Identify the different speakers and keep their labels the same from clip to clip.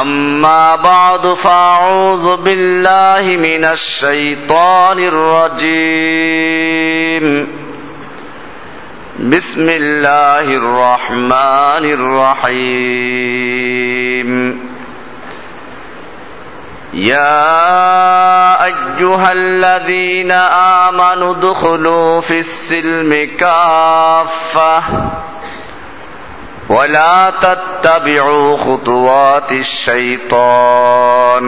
Speaker 1: أما بعد فأعوذ بالله من الشيطان الرجيم. بسم الله الرحمن الرحيم. يا أيها الذين آمنوا ادخلوا في السلم كافة. ولا تتبعوا خطوات الشيطان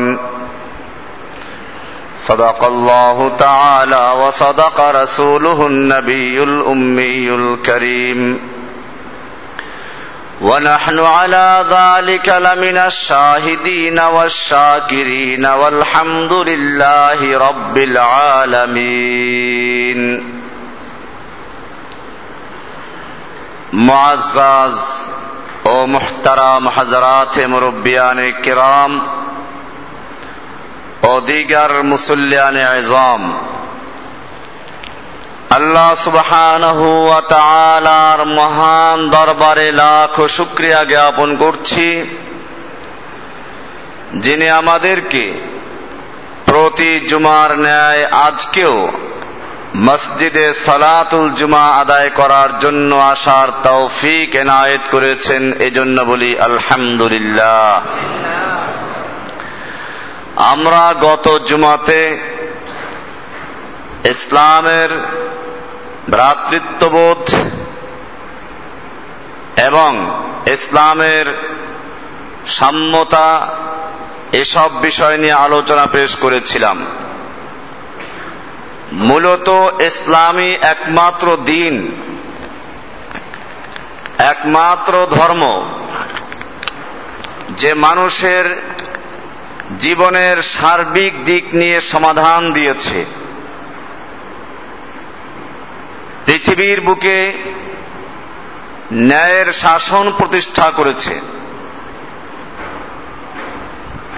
Speaker 1: صدق الله تعالى وصدق رسوله النبي الامي الكريم ونحن على ذلك لمن الشاهدين والشاكرين والحمد لله رب العالمين معزز ও মুহতারাম হাজরাত মুরব্বিয়ান কিরাম ও দিগার মুসল্লিয়ান আজম আল্লাহ সুবহানাহু ওয়া তাআলার মহান দরবারে লাখ শুকরিয়া জ্ঞাপন করছি যিনি আমাদেরকে প্রতি জুমার ন্যায় আজকেও মসজিদে সালাতুল জুমা আদায় করার জন্য আসার তৌফিক এনায়েত করেছেন, এজন্য বলি আলহামদুলিল্লাহ। আমরা গত জুমাতে ইসলামের ভ্রাতৃত্ববোধ এবং ইসলামের সাম্যতা এসব বিষয় নিয়ে আলোচনা পেশ করেছিলাম। মূলত ইসলামী একমাত্র দিন, একমাত্র ধর্ম। যে মানুষের জীবনের সার্বিক দিক নিয়ে সমাধান দিয়েছে। পৃথিবীর বুকে ন্যায়ের শাসন প্রতিষ্ঠা করেছে।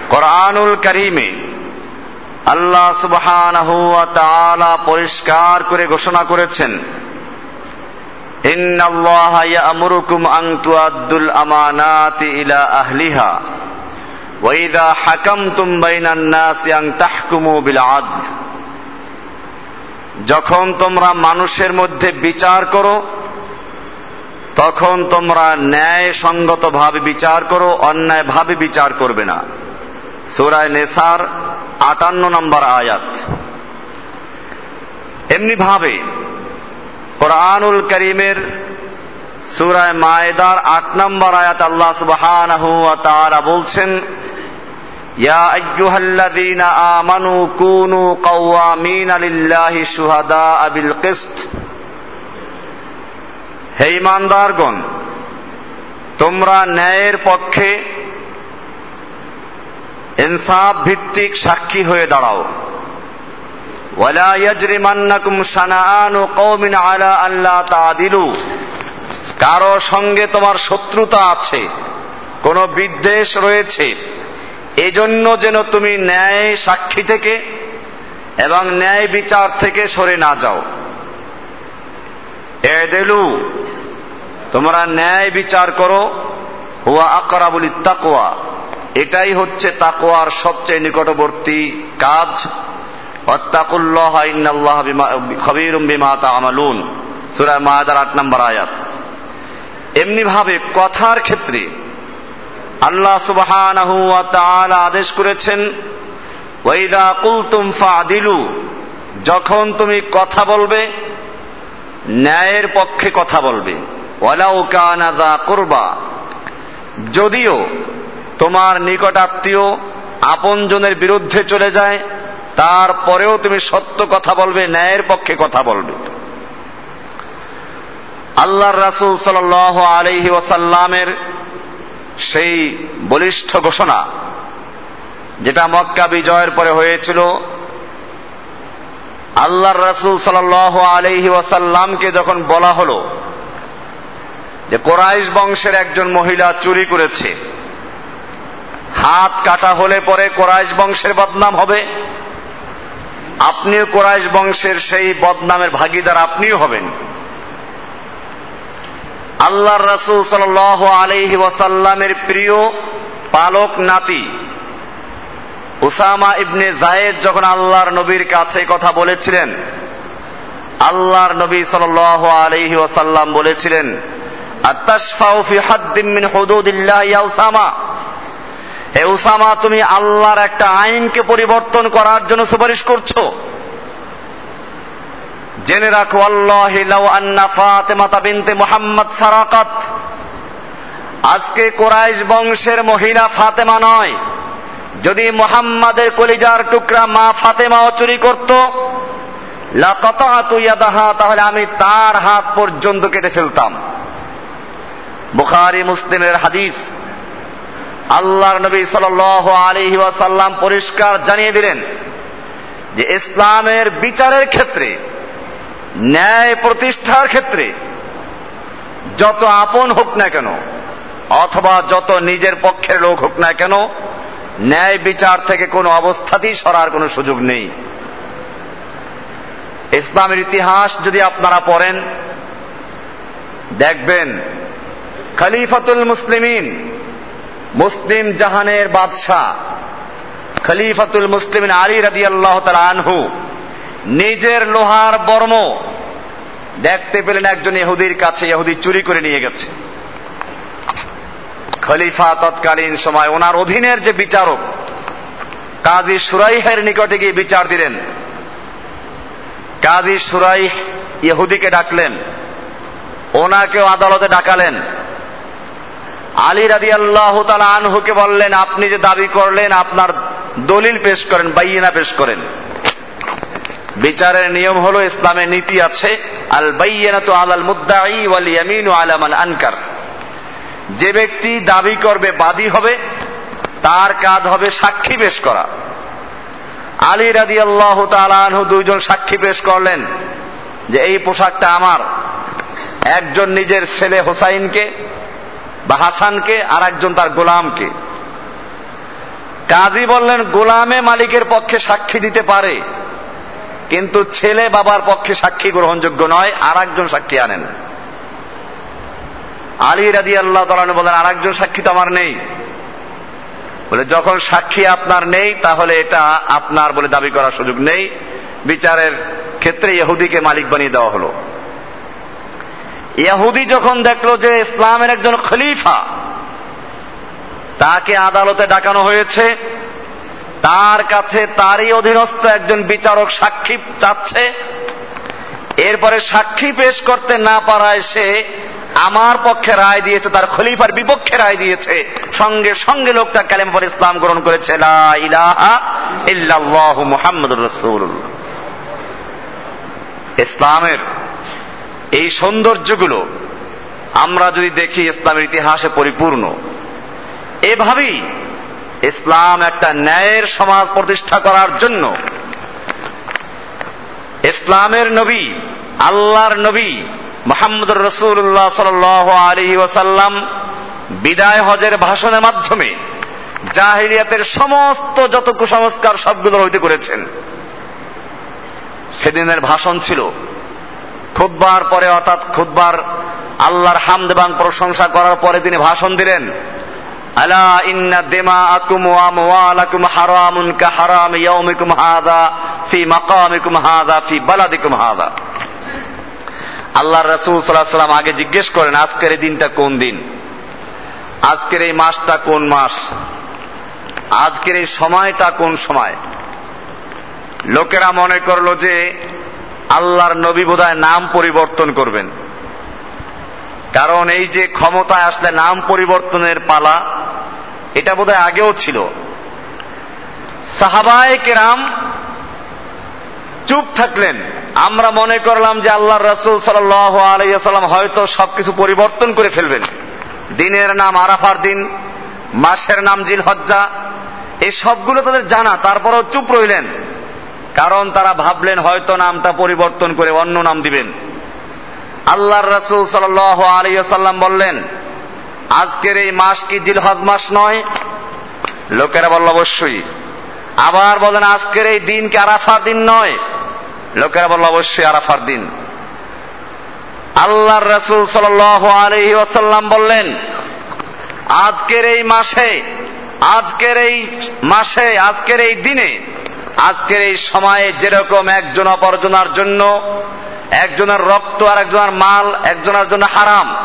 Speaker 1: কোরআনুল করিমে আল্লাহ সুবহানাহু ওয়া পরিষ্কার করে ঘোষণা করেছেন যখন তোমরা মানুষের মধ্যে বিচার করো, তখন তোমরা ন্যায় সঙ্গতভাবে বিচার করো, অন্যায়ভাবে বিচার করবে না। সুরায় নেসার আটান্ন নম্বর আয়াত। এমনি ভাবে কোরআনুল করিমের সুরায় মায়েদার আট নম্বর আয়াত আল্লাহ তাআলা বলছেন, ইয়া আমানু কুনু তোমরা ন্যায়ের পক্ষে ইনসাফ ভিত্তিক সাক্ষী হয়ে দাঁড়াও। ওয়ালা ইয়াজরিমান্নাকুম শানাআনু কওমিন আলা আল্লা তাআদিলু কারও সঙ্গে তোমার শত্রুতা আছে, কোন বিদ্বেষ রয়েছে, এজন্য যেন তুমি ন্যায় সাক্ষী থেকে এবং ন্যায় বিচার থেকে সরে না যাও। এদেলু, তোমরা ন্যায় বিচার করো, হুয়া আকরাবুল তাকোয়া এটাই হচ্ছে তাকোয়ার সবচেয়ে নিকটবর্তী কাজ। মায়াদার আট নম্বর আয়াত। এমনি ভাবে কথার ক্ষেত্রে আল্লাহ তাআলা আদেশ করেছেন যখন তুমি কথা বলবে, ন্যায়ের পক্ষে কথা বলবে। ওয়ালাউ কানা কুরবা যদিও তোমার নিকটাত্মীয় আপনজনের বিরুদ্ধে চলে যায়, তারপরেও তুমি সত্য কথা বলবে, ন্যায়ের পক্ষে কথা বলবে। আল্লাহর রাসূল সাল্লাল্লাহু আলাইহি ওয়াসাল্লামের সেই বলিষ্ঠ ঘোষণা, যেটা মক্কা বিজয়ের পরে হয়েছিল, আল্লাহর রাসূল সাল্লাল্লাহু আলাইহি ওয়াসাল্লামকে যখন বলা হলো যে কোরাইশ বংশের একজন মহিলা চুরি করেছে হাত কাটা হলে পরে কোরাইশ বংশের বদনাম হবে। আপনিও কোরাইশ বংশের সেই বদনামের ভাগিদার, আপনিও হবেন। আল্লাহর রাসূল সাল্লাল্লাহু আলাইহি ওয়াসাল্লামের প্রিয় পালক নাতি উসামা ইবনে জায়েদ যখন আল্লাহর নবীর কাছে কথা বলেছিলেন, আল্লাহর নবী সাল্লাল্লাহু আলাইহি ওয়াসাল্লাম বলেছিলেন আত্তাশফাউ ফি হাদ্দিন মিন হুদুদিল্লাহ ইয়া উসামা। হে উসামা, তুমি আল্লাহর একটা আইনকে পরিবর্তন করার জন্য সুপারিশ করছ। জেনে রাখো, আল্লাহ আন্না ফাতেমাতা বিনতে মুহাম্মদ সারাকাত। আজকে কোরাইশ বংশের মহিলা ফাতেমা নয়। যদি মুহাম্মাদের কলিজার টুকরা মা ফাতেমাও চুরি করত ইয়াদাহা, তাহলে আমি তার হাত পর্যন্ত কেটে ফেলতাম। বুখারি, মুসলিমের হাদিস। আল্লাহর নবী সাল্লাল্লাহু আলাইহি ওয়াসাল্লাম পরিষ্কার জানিয়ে দিলেন যে ইসলামের বিচারের ক্ষেত্রে, ন্যায় প্রতিষ্ঠার ক্ষেত্রে, যত আপন হোক না কেন, অথবা যত নিজের পক্ষের লোক হোক না কেন, ন্যায় বিচার থেকে কোনো অবস্থাতেই সরার কোনো সুযোগ নেই। ইসলামের ইতিহাস যদি আপনারা পড়েন, দেখবেন খলিফাতুল মুসলিমিন মুসলিম জাহানের বাদশাহ খলিফাতুল মুসলিমিন আলী রাদি আল্লাহ আনহু নিজের লোহার বর্ম দেখতে পেলেন একজন ইহুদির কাছে, ইহুদি চুরি করে নিয়ে গেছে। খলিফা তৎকালীন সময় ওনার অধীনের যে বিচারক কাজী সুরাইহের নিকটে গিয়ে বিচার দিলেন। কাজী সুরাইহ ইহুদিকে ডাকলেন। ওনাকেও আদালতে ডাকালেন। আলী রাদি আল্লাহ আনহুকে বললেন, আপনি যে দাবি করলেন, আপনার দলিল পেশ করেন বাইনা পেশ করেন। বিচারের নিয়ম হলো ইসলামের নীতি আছে আল বাইয়ানাতু আলাল মুদ্দাই ওয়াল ইয়ামিনু আলা মান আনকার। যে ব্যক্তি দাবি করবে, বাদী হবে, তার কাজ হবে সাক্ষী পেশ করা। আলী রাদি আল্লাহ তালানহু দুইজন সাক্ষী পেশ করলেন, যে এই পোশাকটা আমার। একজন নিজের ছেলে হোসাইনকে বা হাসানকে আর একজন তার গোলামকে। কাজী বললেন, গোলামে মালিকের পক্ষে সাক্ষী দিতে পারে, কিন্তু ছেলে বাবার পক্ষে সাক্ষী গ্রহণযোগ্য নয় আর একজন সাক্ষী আনেন। আলী রাদি আল্লাহ তালানু বলেন আর একজন সাক্ষী তো আমার নেই। বলে, যখন সাক্ষী আপনার নেই, তাহলে এটা আপনার বলে দাবি করার সুযোগ নেই। বিচারের ক্ষেত্রে ইহুদিকে মালিক বানিয়ে দেওয়া হলো। ইহুদি যখন দেখল যে ইসলামের একজন খলিফা, তাকে আদালতে ডাকানো হয়েছে, তার কাছে তারই অধীনস্থ একজন বিচারক সাক্ষী চাচ্ছে, এরপরে সাক্ষী পেশ করতে না পারায় সে আমার পক্ষে রায় দিয়েছে, তার খলিফার বিপক্ষে রায় দিয়েছে। সঙ্গে সঙ্গে লোকটা কালেম পর ইসলাম গ্রহণ করেছে ইসলামের এই সৌন্দর্যগুলো আমরা যদি দেখি ইসলামের ইতিহাসে পরিপূর্ণ, এভাবেই ইসলাম একটা ন্যায়ের সমাজ প্রতিষ্ঠা করার জন্য ইসলামের নবী, আল্লাহর নবী মোহাম্মদ রসুল্লাহ সাল আলী ওসাল্লাম বিদায় হজের ভাষণের মাধ্যমে জাহিলিয়াতের সমস্ত যত কুসংস্কার সবগুলো হইতে করেছেন। সেদিনের ভাষণ ছিল খুদ্বার পরে অর্থাৎ খুদ্বার আল্লাহর হামদ এবং প্রশংসা করার পরে তিনি ভাষণ দিলেন দেমা আকুম হারাম ফি ফি আল্লাহ রাসূল সাল্লাম আগে জিজ্ঞেস করেন, আজকের এই দিনটা কোন দিন? আজকের এই মাসটা কোন মাস? আজকের এই সময়টা কোন সময়? লোকেরা মনে করল যে আল্লাহর নবী বোধহয় নাম পরিবর্তন করবেন। কারণ এই যে ক্ষমতায় আসলে নাম পরিবর্তনের পালা, এটা বোধহয় আগেও ছিল। সাহাবায় কেরাম চুপ থাকলেন। আমরা মনে করলাম যে আল্লাহ রসুল সাল্লাম হয়তো সবকিছু পরিবর্তন করে ফেলবেন। দিনের নাম আরাফার দিন, মাসের নাম জিল হজ্জা এই সবগুলো তাদের জানা, তারপরও চুপ রইলেন। কারণ তারা ভাবলেন হয়তো নামটা পরিবর্তন করে অন্য নাম দিবেন। আল্লাহর রসুল সাল আলিয়াল্লাম বললেন, আজকের এই মাস কি জিলহজ মাস নয়? লোকেরা বলল, অবশ্যই। আবার বলেন, আজকের এই দিন কি আরাফার দিন নয়? লোকেরা বলল, অবশ্যই আরাফার দিন। আল্লাহর রসুল সাল আলহি আসাল্লাম বললেন, আজকের এই মাসে, আজকের এই মাসে, আজকের এই দিনে আজকের এই সময়ে যেরকম একজন অপরজনার জন্য, একজনের রক্ত আর একজনের মাল, একজনের জন্য হারাম।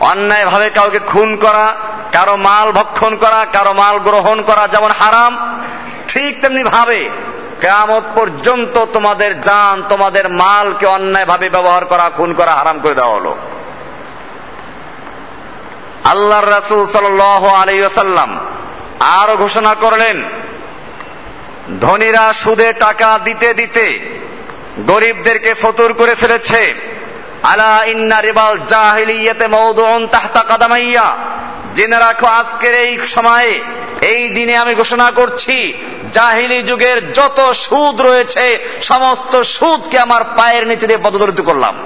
Speaker 1: অন্যায়ভাবে কাউকে খুন করা, কারও মাল ভক্ষণ করা, কারও মাল গ্রহণ করা যেমন হারাম, ঠিক তেমনি ভাবে কেমত পর্যন্ত তোমাদের যান তোমাদের মালকে অন্যায়ভাবে ব্যবহার করা, খুন করা হারাম করে দেওয়া হলো। আল্লাহর রাসুল সাল আলাইসাল্লাম আরও ঘোষণা করলেন ধনীরা সুদে টাকা দিতে দিতে গরিবদেরকে ফতুর করে ফেলেছে। আলা ইন্না রিবাল জাহিলিয়াতে মৌদুন তাহতা কাদামাইয়া। জেনে রাখো, আজকের এই সময়ে, এই দিনে আমি ঘোষণা করছি, জাহিলি যুগের যত সুদ রয়েছে, সমস্ত সুদকে আমার পায়ের নিচে দিয়ে পদদলিত করলাম।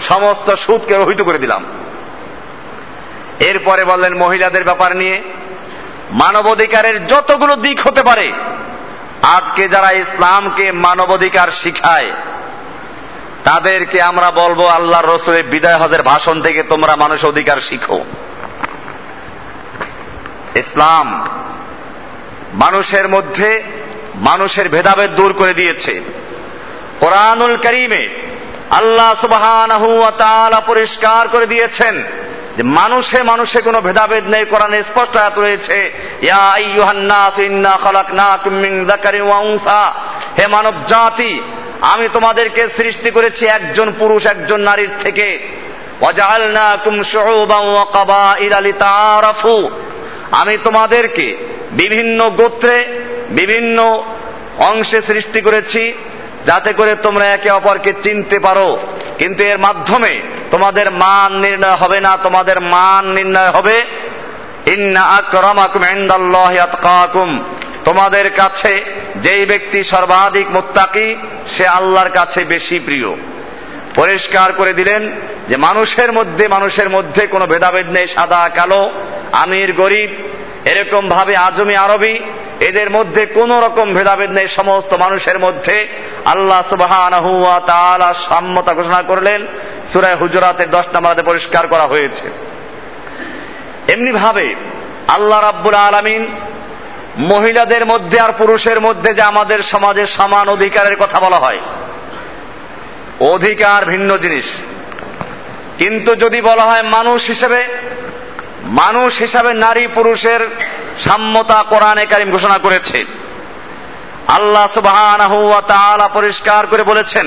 Speaker 1: সমস্ত সুদকে রহিত করে দিলাম। এরপরে বললেন, মহিলাদের ব্যাপার নিয়ে মানবাধিকারের যতগুলো দিক হতে পারে আজকে যারা ইসলামকে মানবাধিকার শিখায়, তাদেরকে আমরা বলব আল্লাহর রসুলের বিদায় হজের ভাষণ থেকে তোমরা মানুষ অধিকার শিখো। ইসলাম মানুষের মধ্যে মানুষের ভেদাভেদ দূর করে দিয়েছে। কোরআনুল করিমে আল্লাহ সুবাহ পরিষ্কার করে দিয়েছেন। যে মানুষে মানুষে কোনো ভেদাভেদ নেই, কোরআনে স্পষ্ট আয়াত রয়েছে হে মানব জাতি আমি তোমাদেরকে সৃষ্টি করেছি একজন পুরুষ, একজন নারীর থেকে। আমি তোমাদেরকে বিভিন্ন গোত্রে, বিভিন্ন অংশে সৃষ্টি করেছি, যাতে করে তোমরা একে অপরকে চিনতে পারো। কিন্তু এর মাধ্যমে তোমাদের মান নির্ণয় হবে না, তোমাদের মান নির্ণয় হবে। ইন্না তোমাদের কাছে যেই ব্যক্তি সর্বাধিক মুত্তাকি, সে আল্লাহর কাছে বেশি প্রিয়। পরিষ্কার করে দিলেন যে মানুষের মধ্যে মানুষের মধ্যে কোনো ভেদাভেদ নেই, সাদা, কালো, আমির, গরিব, এরকম ভাবে আজমি আরবি, এদের মধ্যে কোন রকম ভেদাভেদ নেই, সমস্ত মানুষের মধ্যে আল্লাহ সুবাহ সাম্যতা ঘোষণা করলেন। সুরায় হুজরাতের দশ নাম্বারাতে পরিষ্কার করা হয়েছে। এমনি ভাবে আল্লাহ রাব্বুল আলমিন মহিলাদের মধ্যে আর পুরুষের মধ্যে যে আমাদের সমাজে সমান অধিকারের কথা বলা হয়, অধিকার ভিন্ন জিনিস। কিন্তু যদি বলা হয় মানুষ হিসেবে, মানুষ হিসাবে নারী পুরুষের সাম্যতা কোরআনে কারিম ঘোষণা করেছে। আল্লাহ সুবাহ পরিষ্কার করে বলেছেন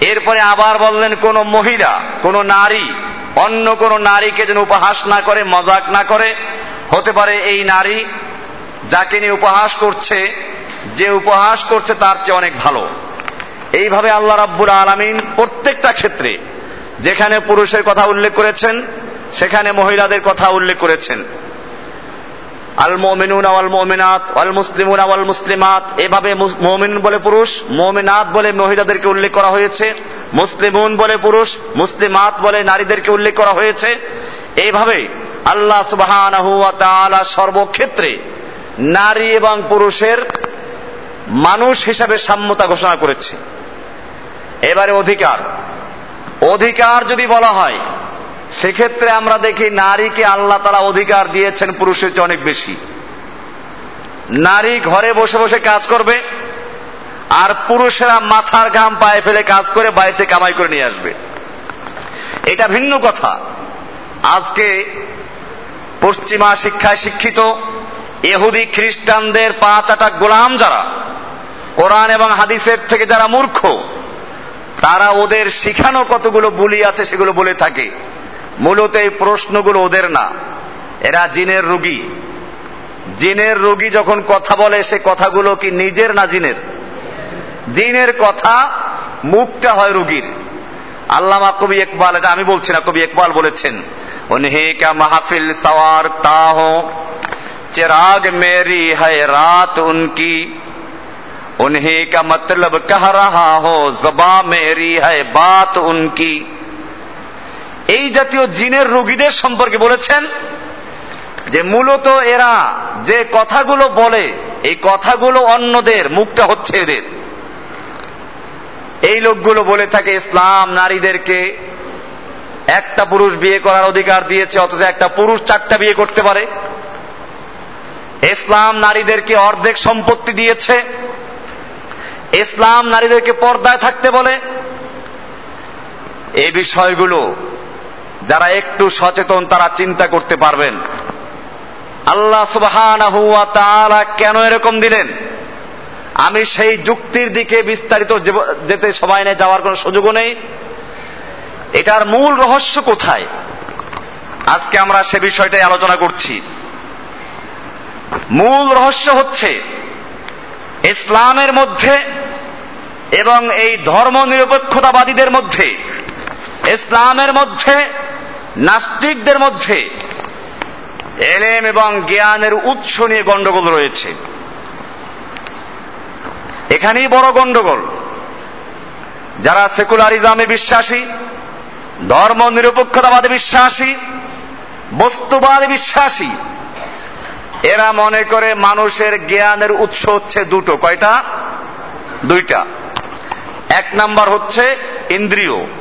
Speaker 1: এরপরে আবার বললেন, কোন মহিলা, কোন নারী, অন্য কোন নারীকে যেন উপহাস না করে, মজাক না করে। হতে পারে এই নারী যাকে নিয়ে উপহাস করছে, যে উপহাস করছে তার চেয়ে অনেক ভালো। এইভাবে আল্লাহ রাব্বুল আলমিন প্রত্যেকটা ক্ষেত্রে যেখানে পুরুষের কথা উল্লেখ করেছেন, সেখানে মহিলাদের কথা উল্লেখ করেছেন। আল মোমিনুন আওয়াল মোমিনাত আল মুসলিমুন আওয়াল মুসলিমাত এভাবে মোমিন বলে পুরুষ, মোমিনাত বলে মহিলাদেরকে উল্লেখ করা হয়েছে, মুসলিমুন বলে পুরুষ, মুসলিমাত বলে নারীদেরকে উল্লেখ করা হয়েছে। এইভাবে আল্লাহ সুবাহ সর্বক্ষেত্রে নারী এবং পুরুষের মানুষ হিসাবে সাম্যতা ঘোষণা করেছে। এবারে অধিকার। অধিকার যদি বলা হয় সেক্ষেত্রে আমরা দেখি নারীকে আল্লাহ তারা অধিকার দিয়েছেন, পুরুষের চেয়ে অনেক বেশি। নারী ঘরে বসে বসে কাজ করবে, আর পুরুষেরা মাথার ঘাম পায়ে ফেলে কাজ করে বাড়িতে কামাই করে নিয়ে আসবে। এটা ভিন্ন কথা। আজকে পশ্চিমা শিক্ষায় শিক্ষিত এহুদি খ্রিস্টানদের পাঁচ আটা গোলাম যারা, কোরআন এবং হাদিসের থেকে যারা মূর্খ, তারা ওদের শিখানো কতগুলো বুলি আছে সেগুলো বলে থাকে। মূলত এই প্রশ্নগুলো ওদের না। এরা জিনের রুগী। জিনের রুগী যখন কথা বলে, সে কথাগুলো কি নিজের না জিনের? জিনের কথা মুখটা হয় রুগীর। আল্লামা কবি একবাল এটা আমি বলছি না, কবি একবাল বলেছেন, উনহে মাহফিল সওয়ার তাহ, চেরাগ মেরি হায় রাত উনকি। উনহে কা মতলব কহ রাহা হো, জবা মেরি হায় বাত উনকি। এই জাতীয় জিনের রোগীদের সম্পর্কে বলেছেন যে মূলত এরা যে কথাগুলো বলে, এই কথাগুলো অন্যদের, মুখটা হচ্ছে এদের। এই লোকগুলো বলে থাকে, ইসলাম নারীদেরকে একটা পুরুষ বিয়ে করার অধিকার দিয়েছে, অথচ একটা পুরুষ চারটা বিয়ে করতে পারে। ইসলাম নারীদেরকে অর্ধেক সম্পত্তি দিয়েছে। ইসলাম নারীদেরকে পর্দায় থাকতে বলে। এই বিষয়গুলো যারা একটু সচেতন, তারা চিন্তা করতে পারবেন। আল্লাহ সুবহান কেন এরকম দিলেন? আমি সেই যুক্তির দিকে বিস্তারিত যেতে সবাই নেই, যাওয়ার কোন সুযোগও নেই। এটার মূল রহস্য কোথায়? আজকে আমরা সে বিষয়টাই আলোচনা করছি। মূল রহস্য হচ্ছে, ইসলামের মধ্যে এবং এই ধর্ম নিরপেক্ষতাবাদীদের মধ্যে ইসলামের মধ্যে, নাস্তিকদের মধ্যে এলেম এবং জ্ঞানের উৎস নিয়ে গন্ডগোল রয়েছে। এখানেই বড় গন্ডগোল। যারা সেকুলারিজমে বিশ্বাসী ধর্ম নিরপেক্ষতাবাদে বিশ্বাসী, বস্তুবাদে বিশ্বাসী, এরা মনে করে মানুষের জ্ঞানের উৎস হচ্ছে দুটো। কয়টা? দুইটা। এক নাম্বার হচ্ছে ইন্দ্রিয়।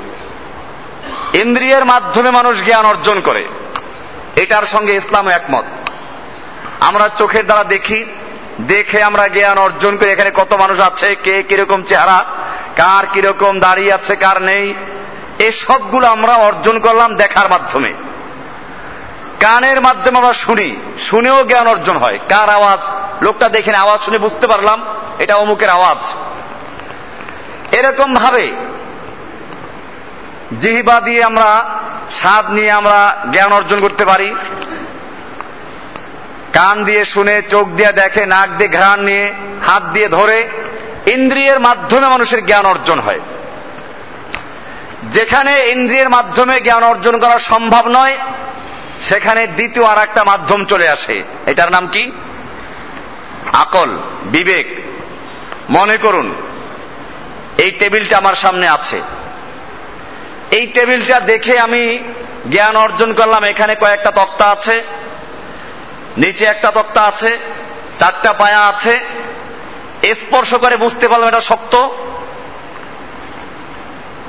Speaker 1: ইন্দ্রিয়ের মাধ্যমে মানুষ জ্ঞান অর্জন করে। এটার সঙ্গে ইসলাম একমত। আমরা চোখের দ্বারা দেখি, দেখে আমরা জ্ঞান অর্জন করি। এখানে কত মানুষ আছে, কে কীরকম চেহারা, কার কীরকম দাঁড়িয়ে আছে, কার নেই। এই সবগুলো আমরা অর্জন করলাম দেখার মাধ্যমে। কানের মাধ্যমে আমরা শুনি, শুনেও জ্ঞান অর্জন হয়। কার আওয়াজ? লোকটা দেখেন, আওয়াজ শুনে বুঝতে পারলাম, এটা অমুকের আওয়াজ। এরকম ভাবে জিহিবা দিয়ে আমরা, স্বাদ নিয়ে আমরা জ্ঞান অর্জন করতে পারি। কান দিয়ে শুনে, চোখ দিয়ে দেখে, নাক দিয়ে ঘ্রাণ নিয়ে, হাত দিয়ে ধরে, ইন্দ্রিয়ের মাধ্যমে মানুষের জ্ঞান অর্জন হয়। যেখানে ইন্দ্রিয়ের মাধ্যমে জ্ঞান অর্জন করা সম্ভব নয়, সেখানে দ্বিতীয় আর একটা মাধ্যম চলে আসে। এটার নাম কি? আকল, বিবেক। মনে করুন, এই টেবিলটা আমার সামনে আছে। এই টেবিলটা দেখে আমি জ্ঞান অর্জন করলাম। এখানে কয়েকটা তক্তা আছে, নিচে একটা তক্তা আছে, চারটা পায়া আছে। স্পর্শ করে বুঝতে পারলাম এটা শক্ত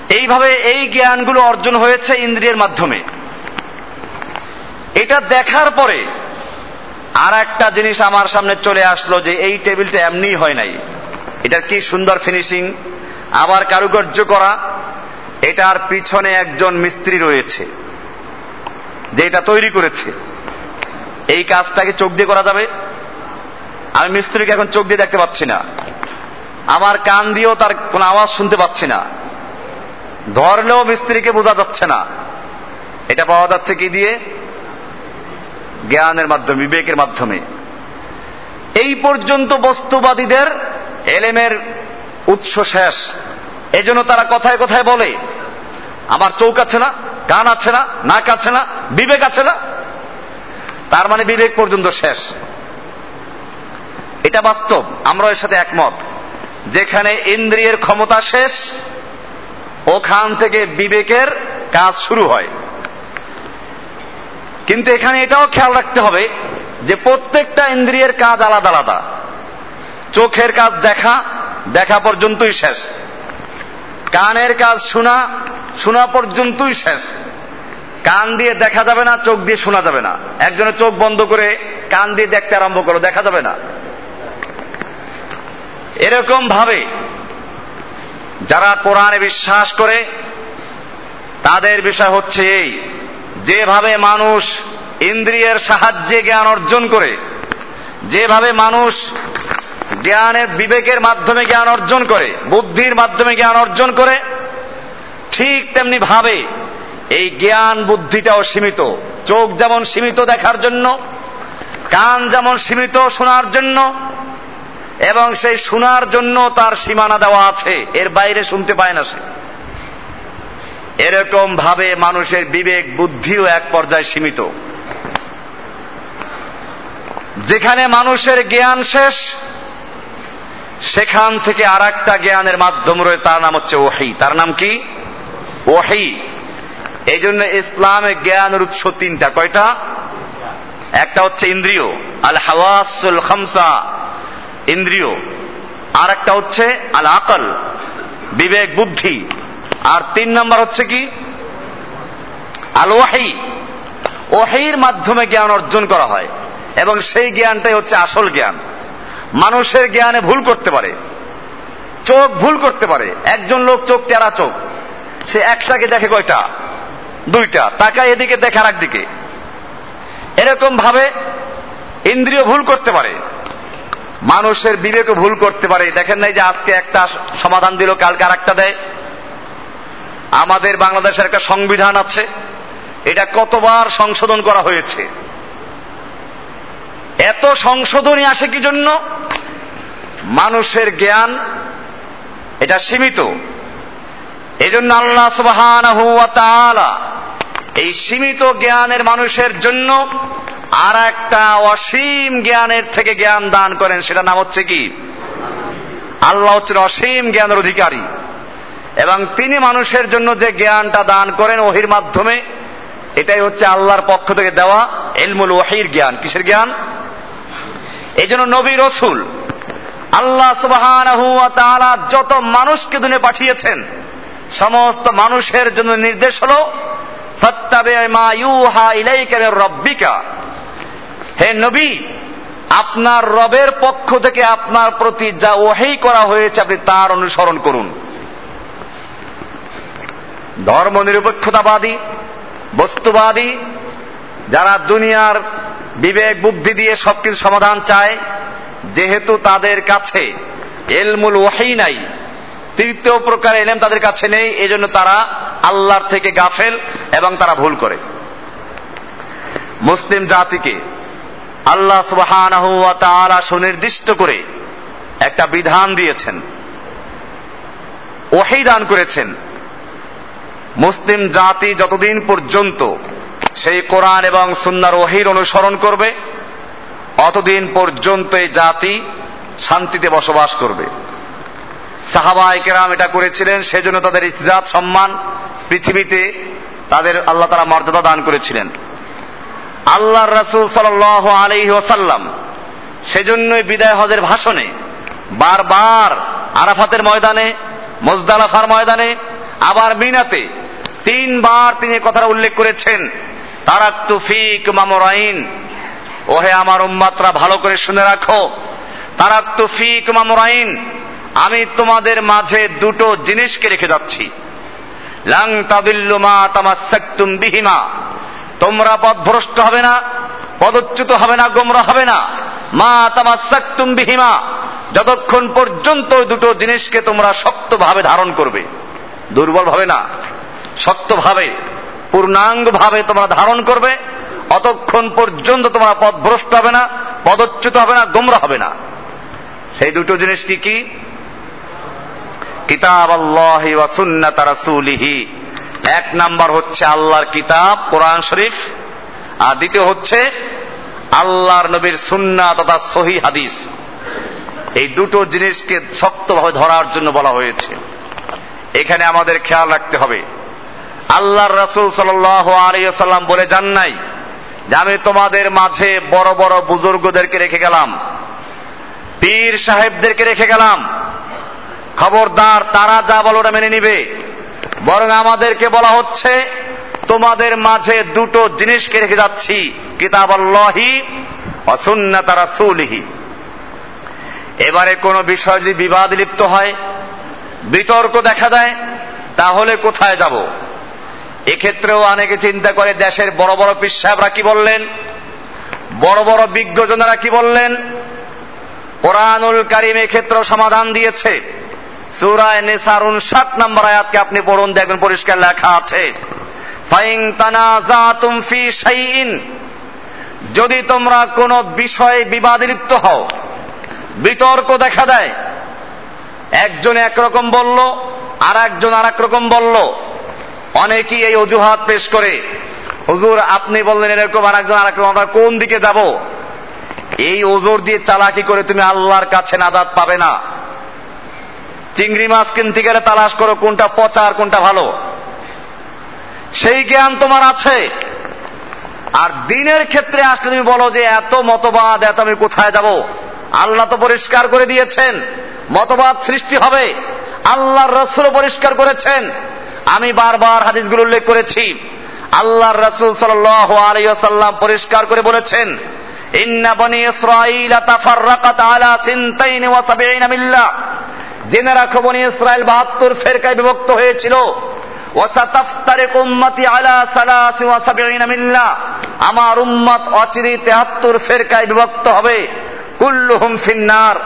Speaker 1: এইভাবে এই জ্ঞানগুলো অর্জন হয়েছে ইন্দ্রিয়ের মাধ্যমে। এটা দেখার পরে আর একটা জিনিস আমার সামনে চলে আসলো যে এই টেবিলটা এমনি হয় নাই। এটার কি সুন্দর ফিনিশিং আবার কারুকার্য করা। এটার পিছনে একজন মিস্ত্রি রয়েছে, যে এটা তৈরি করেছে। এই কাজটাকে চোখ দিয়ে করা যাবে? আমি মিস্ত্রিকে এখন চোখ দিয়ে দেখতে পাচ্ছি না। আমার কান দিয়েও তার কোন আওয়াজ শুনতে পাচ্ছি না। ধরলেও মিস্ত্রিকে বোঝা যাচ্ছে না। এটা পাওয়া যাচ্ছে কি দিয়ে? জ্ঞানের মাধ্যমে, বিবেকের মাধ্যমে। এই পর্যন্ত বস্তুবাদীদের এলেমের উৎস শেষ। এজন্য তারা কথায় কথায় বলে, আমার চৌক আছে না, কান আছে না, নাক আছে না, বিবেক আছে না? তার মানে বিবেক পর্যন্ত শেষ। এটা বাস্তব আমরা এর সাথে একমত। যেখানে ইন্দ্রিয়ের ক্ষমতা শেষ, ওখান থেকে বিবেকের কাজ শুরু হয়। কিন্তু এখানে এটাও খেয়াল রাখতে হবে যে প্রত্যেকটা ইন্দ্রিয়ের কাজ আলাদা আলাদা। চোখের কাজ দেখা দেখা পর্যন্তই শেষ। কানের কাজ শোনা শোনা পর্যন্তই শেষ। কান দিয়ে দেখা যাবে না, চোখ দিয়ে শোনা যাবে না। একজনের চোখ বন্ধ করে কান দিয়ে দেখতে আরম্ভ করো দেখা যাবে না। এরকম ভাবে যারা কোরআনে বিশ্বাস করে, তাদের বিষয় হচ্ছে এই, যেভাবে মানুষ ইন্দ্রিয়ের সাহায্যে জ্ঞান অর্জন করে, যেভাবে মানুষ জ্ঞানের বিবেকের মাধ্যমে জ্ঞান অর্জন করে, বুদ্ধির মাধ্যমে জ্ঞান অর্জন করে, ঠিক তেমনি ভাবে এই জ্ঞান বুদ্ধিটাও সীমিত। চোখ যেমন সীমিত দেখার জন্য, কান যেমন সীমিত শোনার জন্য, এবং সেই শোনার জন্য তার সীমানা দেওয়া আছে, এর বাইরে শুনতে পায় না সে। এরকম ভাবে মানুষের বিবেক, বুদ্ধিও এক পর্যায়ে সীমিত। যেখানে মানুষের জ্ঞান শেষ সেখান থেকে আর একটা জ্ঞানের মাধ্যম রয়েছে, তার নাম হচ্ছে ওহি। তার নাম কি? ওহি। এই জন্য ইসলামে জ্ঞানের উৎস তিনটা। কয়টা? একটা হচ্ছে ইন্দ্রিয় আল হাওয়াসুল খামসা, ইন্দ্রিয়। আর একটা হচ্ছে আল আকল বিবেক, বুদ্ধি। আর তিন নম্বর হচ্ছে কি? আল ওয়াহি ওহির মাধ্যমে জ্ঞান অর্জন করা হয়, এবং সেই জ্ঞানটাই হচ্ছে আসল জ্ঞান। মানুষের জ্ঞানে ভুল করতে পারে। চোখ ভুল করতে পারে। একজন লোক চোখ টেরা চোখ। সে একটাকে দেখে কয়টা? দুইটা। তাকা এদিকে, দেখে আর একদিকে এরকম ভাবে ইন্দ্রিয় ভুল করতে পারে। মানুষের বিবেকও ভুল করতে পারে। দেখেন নাই যে আজকে একটা সমাধান দিল, কালকে আর একটা দেয়। আমাদের বাংলাদেশের একটা সংবিধান আছে। এটা কতবার সংশোধন করা হয়েছে? এত সংশোধনী আসে কি জন্য? মানুষের জ্ঞান এটা সীমিত। এই জন্য আল্লাহ সুবহান এই সীমিত জ্ঞানের মানুষের জন্য আর একটা অসীম জ্ঞানের থেকে জ্ঞান দান করেন সেটা নাম হচ্ছে কি? আল্লাহ হচ্ছেন অসীম জ্ঞানের অধিকারী। এবং তিনি মানুষের জন্য যে জ্ঞানটা দান করেন ওহির মাধ্যমে, এটাই হচ্ছে আল্লাহর পক্ষ থেকে দেওয়া এলমুল ওহির জ্ঞান। কিসের জ্ঞান? এই জন্য নবী রসুল আল্লাহ সুবাহান যত মানুষকে দুনে পাঠিয়েছেন, সমস্ত মানুষের জন্য নির্দেশ হল রব্বিকা। হে নবী, আপনার রবের পক্ষ থেকে আপনার প্রতি যা ওহেই করা হয়েছে, আপনি তার অনুসরণ করুন। ধর্ম নিরপেক্ষতাবাদী বস্তুবাদী, যারা দুনিয়ার বিবেক বুদ্ধি দিয়ে সবকিছু সমাধান চায়, যেহেতু তাদের কাছে এলমুল ওয়াহি নাই। তৃতীয় প্রকার এলেম তাদের কাছে নেই, এজন্য তারা আল্লাহর থেকে গাফেল এবং তারা ভুল করে। মুসলিম জাতিকে আল্লাহ সুবাহ সুনির্দিষ্ট করে একটা বিধান দিয়েছেন ওহি দান করেছেন। মুসলিম জাতি যতদিন পর্যন্ত সেই কোরআন এবং সুন্নার ওহির অনুসরণ করবে, অতদিন পর্যন্ত জাতি শান্তিতে বসবাস করবে। সাহাবাই কেরাম এটা করেছিলেন, সেজন্য তাদের ইজাত সম্মান পৃথিবীতে তাদের আল্লাহ তারা মর্যাদা দান করেছিলেন। আল্লাহ রসুল সাল আলহি ওসাল্লাম সেজন্যই বিদায় হজের ভাষণে বারবার আরাফাতের ময়দানে, মোজদালাফার ময়দানে, আবার মিনাতে তিনবার তিনি কথাটা উল্লেখ করেছেন। তারাক তুফিক মামরাইন। ওহে আমার উম্মাত্রা, ভালো করে শুনে রাখো। তারাক তুফিক মামরাইন, আমি তোমাদের মাঝে দুটো জিনিসকে রেখে যাচ্ছি। লাং তাদিল্লু মা তামাসাক্তুম বিহিমা। তোমরা পথভ্রষ্ট হবে না, পদচ্যুত হবে না, গোমরা হবে না। মা তামাসাক্তুম বিহিমা, যতক্ষণ পর্যন্ত দুটো জিনিসকে তোমরা শক্তভাবে ধারণ করবে। দুর্বল ভাবে না, শক্তভাবে। পূর্ণাঙ্গ ভাবে তোমরা ধারণ করবে, অতক্ষণ পর্যন্ত তোমরা পথভ্রষ্ট হবে না, পদচ্যুত হবে না, গোমরা হবে না। সেই দুটো জিনিস কি কি? কিতাব আল্লাহ এক নাম্বার হচ্ছে আল্লাহর কিতাব, কোরআন শরীফ। আর দ্বিতীয় হচ্ছে আল্লাহর নবীর সুন্না তথা সহি হাদিস। এই দুটো জিনিসকে শক্তভাবে ধরার জন্য বলা হয়েছে। এখানে আমাদের খেয়াল রাখতে হবে। আল্লাহর রাসূল সাল্লাম বলে যান নাই যে আমি তোমাদের মাঝে বড় বড় বুজুর্গদেরকে রেখে গেলাম, পীর সাহেবদেরকে রেখে গেলাম। খবরদার, তারা যা বলো ওটা মেনে নিবে। বরং আমাদেরকে বলা হচ্ছে, তোমাদের মাঝে দুটো জিনিসকে রেখে যাচ্ছি কিতাব আল্লাহি অসুন্নাত রাসূলিহি। এবারে কোনো বিষয় যদি বিবাদ লিপ্ত হয়, বিতর্ক দেখা দেয়, তাহলে কোথায় যাব? এক্ষেত্রেও অনেকে চিন্তা করে দেশের বড় বড় পিসাবরা কি বললেন? বড় বড় বিজ্ঞজনেরা কি বললেন? কোরআনুল কারিম এক্ষেত্রেও সমাধান দিয়েছে। সুরায় নেসার উনষাট নম্বর আয়াতকে আপনি পড়ুন, দেখবেন পরিষ্কার লেখা আছে। ফাইং যদি তোমরা কোনো বিষয়ে বিবাদে লিপ্ত হও, বিতর্ক দেখা দেয়, একজন একরকম বলল আর একজন আর রকম বলল অনেকেই এই অজুহাত পেশ করে। হুজুর, আপনি বললেন এরকম আর একজন আর আমরা কোন দিকে যাব? এই ওজোর দিয়ে চালাকি করে তুমি আল্লাহর কাছে নাদাত পাবে না। চিংড়ি মাছ কিনতে গেলে তালাশ করো কোনটা পচা আর কোনটা ভালো। সেই জ্ঞান তোমার আছে। আর দিনের ক্ষেত্রে আসলে তুমি বলো যে এত মতবাদ, এত আমি কোথায় যাব? আল্লাহ তো পরিষ্কার করে দিয়েছেন। মতবাদ সৃষ্টি হবে। আল্লাহর রসুল পরিষ্কার করেছেন। আমি বারবার হাদিসগুলো উল্লেখ করেছি। আল্লাহর রসুল সাল্লাম পরিষ্কার করে বলেছেন, ইন্না বনি ইসরাইল আলা সিনতাইন ওয়া সাবঈনা মিল্লাহ জেনে রাখো, বনি ইসরায়েল বাহাত্তর ফেরকায় বিভক্ত হয়েছিল। আমার উম্মত অচিরি তেহাত্তর ফেরকায় বিভক্ত হবে। কুল্লুহুম ফিন্নার।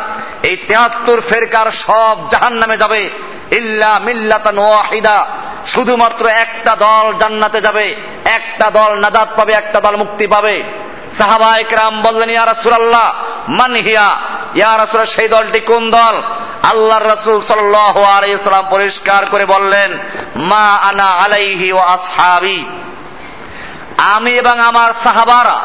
Speaker 1: এই 73 ফেরকার সব জাহান্নামে যাবে। ইল্লা মিল্লাতান ওয়াহিদা। শুধুমাত্র একটা দল জান্নাতে যাবে। একটা দল নাজাত পাবে, একটা দল মুক্তি পাবে। সাহাবা একরাম বললেন, ইয়া রাসূলুল্লাহ, মান হিয়া? ইয়া সেই দলটি কোন দল? আল্লাহর রাসূল সাল্লাল্লাহু আলাইহি পরিষ্কার করে বললেন, মা আনা আলাইহি ওয়া আসহাবি। আমি এবং আমার সাহাবারা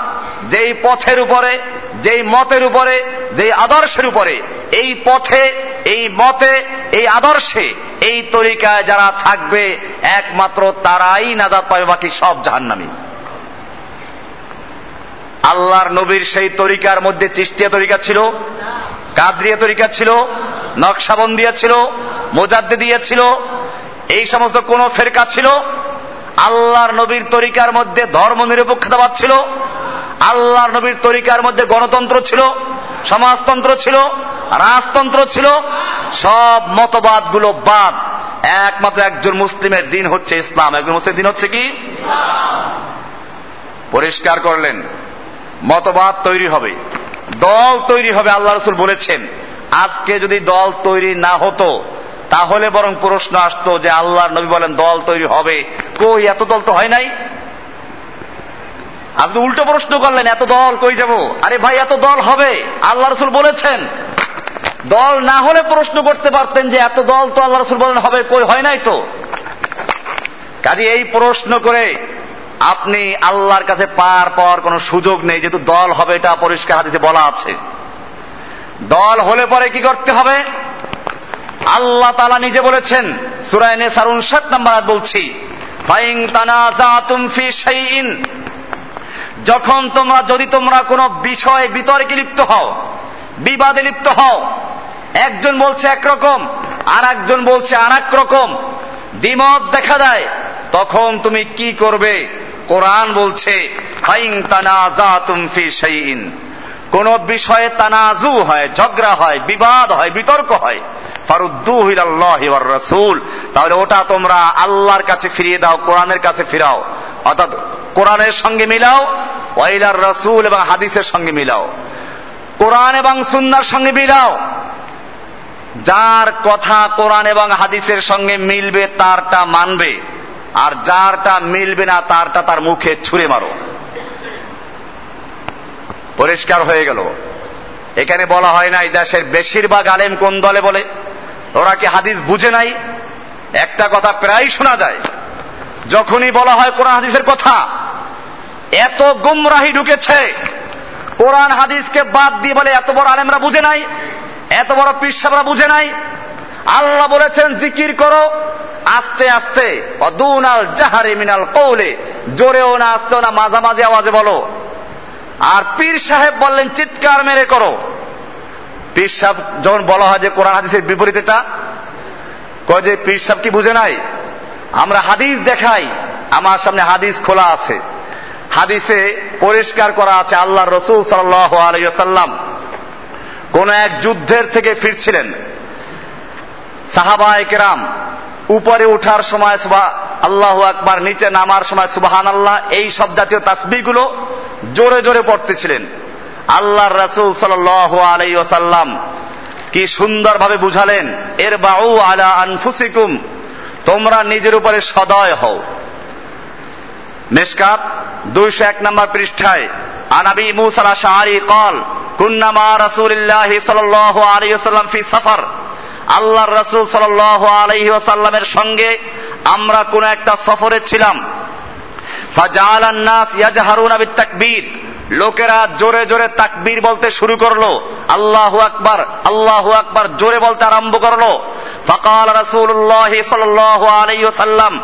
Speaker 1: যেই পথের উপরে, যেই মতের উপরে, যেই আদর্শের উপরে, এই পথে, এই মতে, এই আদর্শে, এই তরিকায় যারা থাকবে, একমাত্র তারাই নাজাত পাবে, বাকি সব জাহান্নামী। আল্লাহর নবীর সেই তরিকার মধ্যে চিস্তিয়া তরিকা ছিল, কাদরিয়া তরিকা ছিল, নকশাবন্দিয়া ছিল মোজাদ্দে দিয়েছিল এই সমস্ত কোন ফেরকা ছিল। আল্লাহর নবীর তরিকার মধ্যে ধর্ম নিরপেক্ষতাবাদ ছিল। আল্লাহর নবীর তরিকার মধ্যে গণতন্ত্র ছিল, সমাজতন্ত্র ছিল, রাজতন্ত্র ছিল, সব মতবাদগুলো বাদ। একমাত্র একজন মুসলিমের দিন হচ্ছে ইসলাম। একজন মুসলিম দিন হচ্ছে কি? পরিষ্কার করলেন। মতবাদ তৈরি হবে। দল তৈরি হবে, আল্লাহ রসুল বলেছেন। আজকে যদি দল তৈরি না হতো, তাহলে বরং প্রশ্ন আসতো যে আল্লাহর নবী বলেন দল তৈরি হবে। কই, এত দল তো হয় নাই। আপনি উল্টো প্রশ্ন করলেন, এত দল কই যাব? আরে ভাই, এত দল হবে। আল্লাহ রসুল বলেছেন। দল না হলে প্রশ্ন করতে পারতেন যে এত দল তো আল্লাহ রসুল বলেন হবে, কই, হয় নাই তো? কাজে এই প্রশ্ন করে আপনি আল্লাহর কাছে পার পাওয়ার কোনো সুযোগ নেই, যেহেতু দল হবে, এটা পরিষ্কার হাতে বলা আছে। দল হলে পরে কি করতে হবে? আল্লাহ তালা নিজে বলেছেন সুরায়নে সারুন সাত নাম্বার বলছি ফাইং শাইইন যখন তোমরা যদি তোমরা কোনো বিষয়ে বিতর্কে লিপ্ত হও, বিবাদে লিপ্ত হও, একজন বলছে একরকম আর একজন বলছে আর এক রকম দ্বিমত দেখা দেয়, তখন তুমি কি করবে? কোরআন বলছে কোন বিষয়ে তানাজু হয়, ঝগড়া হয়, বিবাদ হয়, বিতর্ক হয় রসুল। তাহলে ওটা তোমরা আল্লাহর কাছে ফিরিয়ে দাও, কোরআনের কাছে ফিরাও। অর্থাৎ কোরআনের সঙ্গে মিলাও ওয়াইলার রসুল এবং হাদিসের সঙ্গে মিলাও। কোরআন এবং সুন্নার সঙ্গে মিলাও। যার কথা কোরআন এবং হাদিসের সঙ্গে মিলবে, তারটা মানবে। আর যারটা মিলবে না, তারটা তার মুখে ছুঁড়ে মারো। পরিষ্কার হয়ে গেল। এখানে বলা হয় নাই দেশের বেশিরভাগ আলেম কোন দলে বলে? ওরা কি হাদিস বুঝে নাই? একটা কথা প্রায় শোনা যায়। যখনই বলা হয় কোরআন হাদিসের কথা এত গুমরাহি ঢুকেছে। কোরআন হাদিসকে বাদ দিয়ে বলে এত বড় আলেমরা বুঝে নাই, এত বড় পিসাবরা বুঝে নাই। আল্লাহ বলেছেন, জিকির করো, আস্তে আস্তে, অদুনাল জাহারে মিনাল কৌলে, জোরেও না, আস্তেও না, মাঝামাঝি আওয়াজে বলো। আর পীর সাহেব বললেন, চিৎকার মেরে করো। পীর সাহেব যখন বলা হয় যে কোরআন হাদিসের বিপরীতটা কয় যে, পীর সাহেব কি বুঝে নাই? আমরা হাদিস দেখাই, আমার সামনে হাদিস খোলা আছে। হাদিসে পরিষ্কার করা আছে আল্লাহ রসুল সাল্লাহ আলাইসাল্লাম কোন এক যুদ্ধের থেকে ফিরছিলেন। সাহাবা একরাম উপরে উঠার সময় সুবাহ আল্লাহ আকবার, নিচে নামার সময় সুবাহান আল্লাহ এই সব জাতীয় তাসবিগুলো জোরে জোরে পড়তেছিলেন। আল্লাহ রসুল সাল আলাই ওসাল্লাম কি সুন্দরভাবে বুঝালেন এর বাউ আলা আনফুসিকুম, তোমরা নিজের উপরে সদয় হও। মেশকাত দুইশো এক নম্বর পৃষ্ঠায় আনাবি মুসালা শাহরি কল কুন্নামা রাসুলিল্লাহ সাল্লাহ আলী সাল্লাম ফি সফর। আল্লাহ রসুল সাল আলহি ওসাল্লামের সঙ্গে আমরা কোন একটা সফরে ছিলাম। তাকবীর লোকেরা জোরে জোরে তাকবীর বলতে শুরু করল। আল্লাহ আকবার আল্লাহ আকবার জোরে বলতে আরম্ভ করল। ফকাল রসুল্লাহ সাল আলাই সাল্লাম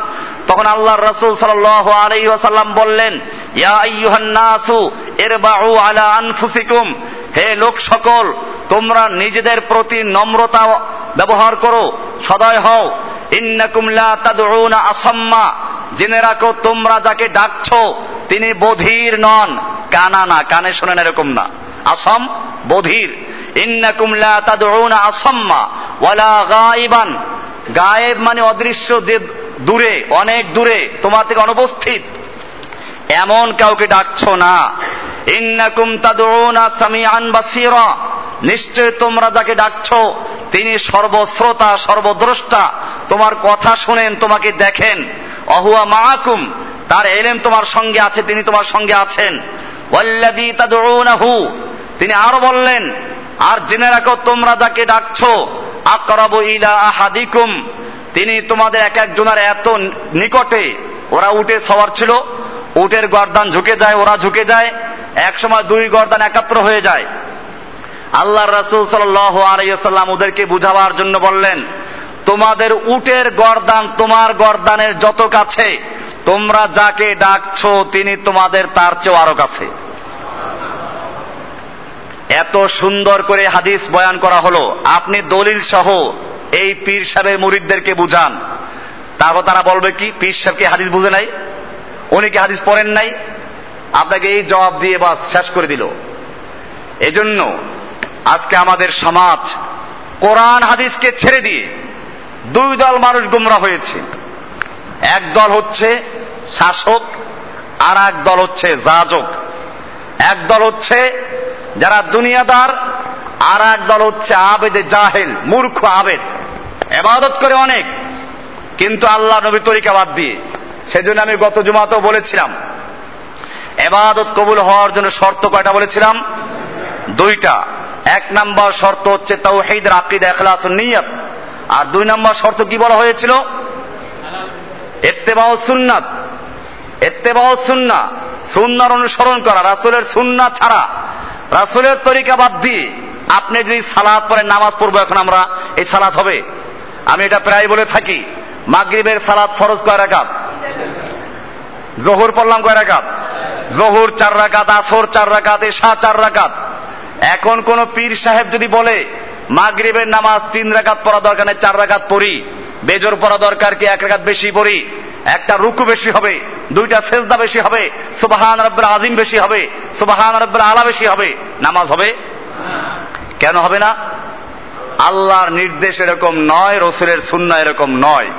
Speaker 1: তখন আল্লাহ রসুল সাল আলাই সাল্লাম বললেন হে লোক সকল, তোমরা নিজেদের প্রতি নম্রতা ব্যবহার করো, সদয় হও। আসাম্মা। জেনে রাখো, তোমরা যাকে ডাকছো, তিনি বধির নন। কানা না, কানে শোনেন এরকম না। আসম, বধির। ইন্নাকুম লা তাদউনা আসাম্মা, ওয়ালা গায়বান গায়েব মানে অদৃশ্য দূরে, অনেক দূরে, তোমার থেকে অনুপস্থিত। এমন কাউকে ডাকছো না। ইন্নাকুম তাদউনা সামিআন বাসীরা। নিশ্চয় তোমরা যাকে ডাকছো, তিনি সর্বশ্রোতা, সর্বদ্রষ্টা। তোমার কথা শুনেন, তোমাকে দেখেন। অহুয়া মাআকুম, তার এলেম তোমার সঙ্গে আছে, তিনি তোমার সঙ্গে আছেন। ওয়াল্লাযী তাদউনাহু, তিনি আরও বললেন, আর জেনে রাখো তোমরা যাকে ডাকছো, আকরাবু ইলা আহাদিকুম। তিনি তোমাদের এক একজনের এত নিকটে, ওরা উঠে সওয়ার ছিল, উটের গর্দান ঝুঁকে যায়, ওরা ঝুঁকে যায়, এক সময় দুই গর্দান একাত্র হয়ে যায়। আল্লাহ রসুল সাল্লাম ওদেরকে বুঝাবার জন্য বললেন, তোমাদের উটের গরদান তোমার গরদানের যত কাছে, তোমরা যাকে ডাকছো তিনি তোমাদের তার চেয়েও আরও কাছে। এত সুন্দর করে হাদিস বয়ান করা হলো। আপনি দলিল সহ এই পীর সাহেবের মুরিদদেরকে বুঝান। তারপর তারা বলবে কি, পীর সাহেবকে হাদিস বুঝে নাই? উনি কি হাদিস পড়েন নাই? আপনাকে এই জবাব দিয়ে বাস শেষ করে দিল। এজন্য আজকে আমাদের সমাজ কোরআন হাদিসকে ছেড়ে দিয়ে দুই দল মানুষ গুমরা হয়েছে। এক দল হচ্ছে শাসক, আর এক দল হচ্ছে যাজক। এক দল হচ্ছে যারা দুনিয়াদার, আর এক দল হচ্ছে আবেদে জাহেল, মূর্খ আবেদ। এবাদত করে অনেক, কিন্তু আল্লাহ নবী তরিকা বাদ দিয়ে, সেজন্য আমি গত জুমাতেও বলেছিলাম, এবাদত কবুল হওয়ার জন্য শর্ত কয়টা বলেছিলাম? দুইটা। এক নাম্বার শর্ত হচ্ছে তাও হেদ আকিদ এখলাস নিয়ত। আর দুই নাম্বার শর্ত কি বলা হয়েছিল? এত্তেবাহ সুন্নাত। এত্তেবাহ সুন্না সুন্নার অনুসরণ করা, রাসুলের সুন্না ছাড়া। রাসুলের তরিকা বাদ দিয়ে, আপনি যদি সালাদ পরে নামাজ পড়ব এখন আমরা, এই সালাদ হবে। আমি এটা প্রায় বলে থাকি। মাগরিবের সালাদ ফরজ কয় রাকাত? জহুর পড়লাম কয় রাকাত? জহুর চার রাকাত, আসর চার রাকাত, এশা চার রাকাত। এখন কোন পীর সাহেব যদি বলে, মাগরিবের নামাজ তিন রাকাত পড়া দরকার নেই, চার রাকাত পড়ি। বেজর পড়া দরকার কি এক রাকাত বেশি পড়ি? একটা রুকু বেশি হবে, দুইটা সেজদা বেশি হবে, সুবাহান রব্বুল আজিম বেশি হবে, সুবাহান রব্বুল আলা বেশি হবে। নামাজ হবে? কেন হবে না? আল্লাহর নির্দেশ এরকম নয়, রসুলের সুন্না এরকম নয়।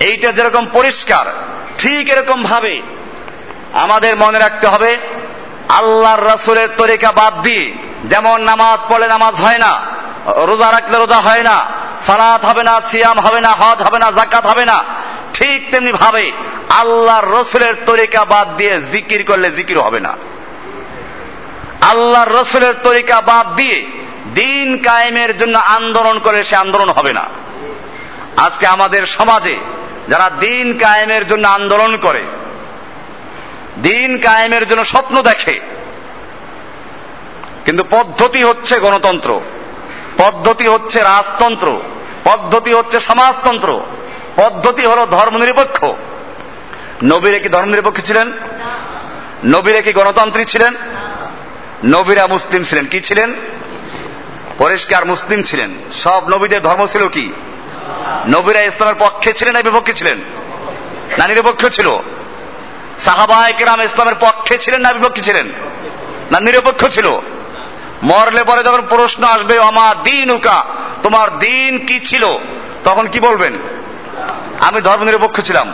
Speaker 1: এইটা যেরকম পরিষ্কার, ঠিক এরকম ভাবে আমাদের মনে রাখতে হবে, আল্লাহর রসুলের তরিকা বাদ দিয়ে যেমন নামাজ পড়লে নামাজ হয় না, রোজা রাখলে রোজা হয় না, সালাত হবে না, সিয়াম হবে না, হজ হবে না জাকাত হবে না, ঠিক তেমনি ভাবে আল্লাহর রসুলের তরিকা বাদ দিয়ে জিকির করলে জিকির হবে না। আল্লাহর রসুলের তরিকা বাদ দিয়ে দিন কায়েমের জন্য আন্দোলন করে সে আন্দোলন হবে না। আজকে আমাদের সমাজে যারা দিন কায়েমের জন্য আন্দোলন করে দিন কায়েমের জন্য স্বপ্ন দেখে কিন্তু পদ্ধতি হচ্ছে গণতন্ত্র পদ্ধতি হচ্ছে রাজতন্ত্র পদ্ধতি হচ্ছে সমাজতন্ত্র পদ্ধতি হলো ধর্মনিরপেক্ষ। নবীরা কি ধর্মনিরপেক্ষ ছিলেন? নবীরা কি গণতান্ত্রিক ছিলেন? নবীরা মুসলিম ছিলেন। কি ছিলেন? পরিষ্কার মুসলিম ছিলেন। সব নবীদের ধর্ম ছিল কি? নবীরা ইসলামের পক্ষে ছিলেন না বিপক্ষে ছিলেন? না নিরপেক্ষ ছিল? সাহাবাহিকেরাম ইসলামের পক্ষে ছিলেন না বিপক্ষে ছিলেন? না নিরপেক্ষ ছিল? মরলে পরে যখন প্রশ্ন আসবে অমা দিন উকা তোমার দিন কি ছিল? তখন কি বলবেন? আমি ধর্ম নিরপেক্ষ ছিলাম।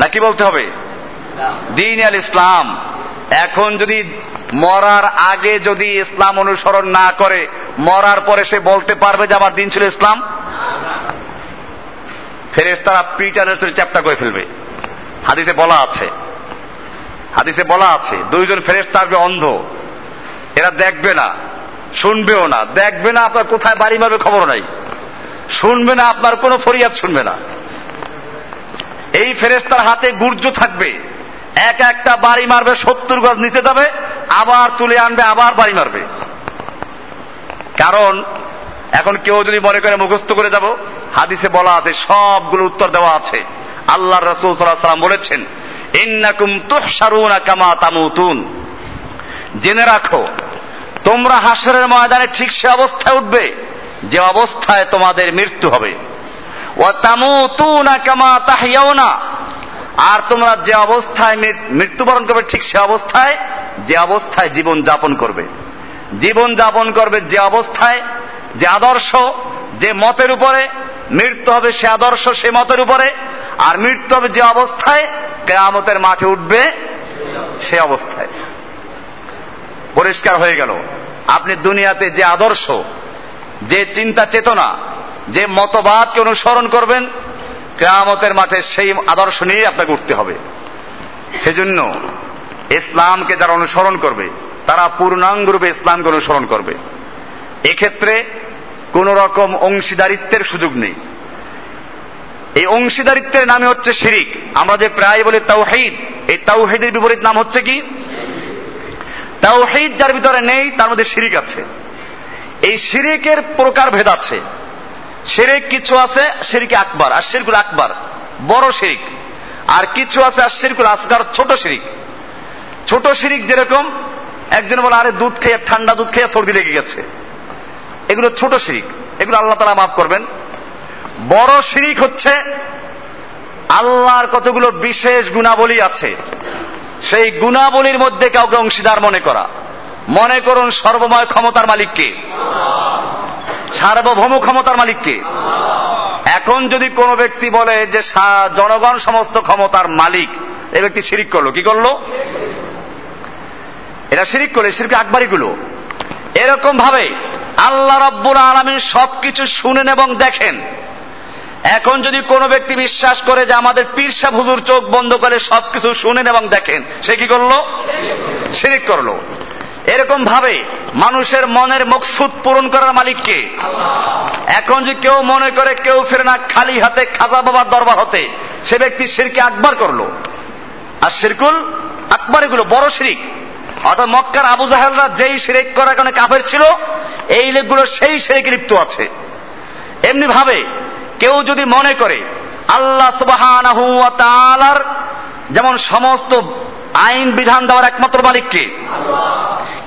Speaker 1: না কি বলতে হবে? দিন আল ইসলাম এখন যদি মরার আগে যদি ইসলাম অনুসরণ না করে, মরার পরে সে বলতে পারবে যে আমার দিন ছিল ইসলাম? ফেরেস তারা পিটানের চ্যাপ্টা করে ফেলবে। হাদিসে বলা আছে। হাদিসে বলা আছে, দুইজন ফেরেস আসবে অন্ধ, এরা দেখবে না, শুনবেও না। দেখবে না আপনার কোথায় বাড়ি মারবে খবর নাই। শুনবে না আপনার কোনো ফরিয়াদ শুনবে না। এই ফেরেস্তার হাতে গুর্জ থাকবে। এক একটা বাড়ি মারবে, সত্তর গজ নিচে যাবে আবার তুলে আনবে, আবার বাড়ি মারবে। কারণ, এখন কেউ যদি মনে করে মুখস্থ করে যাব, হাদিসে বলা আছে, সবগুলো উত্তর দেওয়া আছে। আল্লাহ রসুল সাল্লাম বলেছেন, ইন্নাকুম তুহসারুনা কামা তামুতুন। জেনে রাখো, তোমরা হাসরের ময়দানে ঠিক সে অবস্থায় উঠবে, যে অবস্থায় তোমাদের মৃত্যু হবে। ও তামুতুনা কামা তাহিয়াউনা আর তোমরা যে অবস্থায় মৃত্যুবরণ করবে ঠিক সে অবস্থায় যে অবস্থায় জীবন যাপন করবে। জীবন যাপন করবে যে অবস্থায়, যে আদর্শ, যে মতের উপরে, মৃত্যু হবে সে আদর্শ, সে মতের উপরে, আর মৃত্যু হবে যে অবস্থায়, কেয়ামতের মাঠে উঠবে সে অবস্থায়। পরিষ্কার হয়ে গেল। আপনি দুনিয়াতে যে আদর্শ, যে চিন্তা চেতনা, যে মতবাদকে অনুসরণ করবেন, কেয়ামতের মাঠে সেই আদর্শ নিয়ে আপনাকে উঠতে হবে। সেজন্য ইসলামকে যারা অনুসরণ করবে, তারা পূর্ণাঙ্গরূপে ইসলামকে অনুসরণ করবে। এক্ষেত্রে কোন রকম অংশীদারিত্বের সুযোগ নেই। এই অংশীদারিত্বের নামে হচ্ছে শিরিক। আমরা যে প্রায় বলি তাওহিদ, এই তাওহিদের বিপরীত নাম হচ্ছে কি? তাওহিদ যার ভিতরে নেই, তার মধ্যে শিরিক আছে। এই শিরিকের প্রকার ভেদ আছে। শিরিক কিছু আছে, শিরিকে আকবার আর শিরকুল আকবার, বড় শিরিক। আর কিছু আছে আর শিরকুল আসগার, ছোট শিরিক। ছোট শিরিক যেরকম, একজন বলে, আরে দুধ খেয়ে, ঠান্ডা দুধ খেয়ে সর্দি লেগে গেছে। এগুলো ছোট শিরিক, এগুলো আল্লাহ তালা মাফ করবেন। বড় শিরিক হচ্ছে, আল্লাহর কতগুলো বিশেষ গুণাবলী আছে। সেই গুণাবলীর মধ্যে কাউকে অংশীদার মনে করা। মনে করুন, সর্বময় ক্ষমতার মালিককে সার্বভৌম ক্ষমতার মালিককে এখন যদি কোনো ব্যক্তি বলে যে জনগণ সমস্ত ক্ষমতার মালিক। এ ব্যক্তি শিরিক করল, কি করল? এটা শিরিক করলে শিরিক আকবারি গুলো এরকম ভাবে আল্লাহ রব্বুল আলমিন সবকিছু শুনেন এবং দেখেন। এখন যদি কোনো ব্যক্তি বিশ্বাস করে যে আমাদের পীরসা হুজুর চোখ বন্ধ করে সবকিছু শুনেন এবং দেখেন, সে কি করল? শিরিক করল। এরকম ভাবে মানুষের মনের মকসুদ পূরণ করার মালিককে এখন যে কেউ মনে করে কেউ ফেরে না খালি হাতে খাজা বাবার দরবার হতে, সে ব্যক্তি শিরকে আকবার করল। আর শিরকুল আকবার এগুলো বড় শিরিক। অর্থাৎ মক্কার আবু জাহেলরা যেই শিরিক করার কারণে কাফের ছিল, এই লেখগুলো সেই শিরিকে লিপ্ত আছে। এমনি ভাবে কেউ যদি মনে করে আল্লাহ সুবাহ যেমন সমস্ত আইন বিধান দেওয়ার একমাত্র মালিককে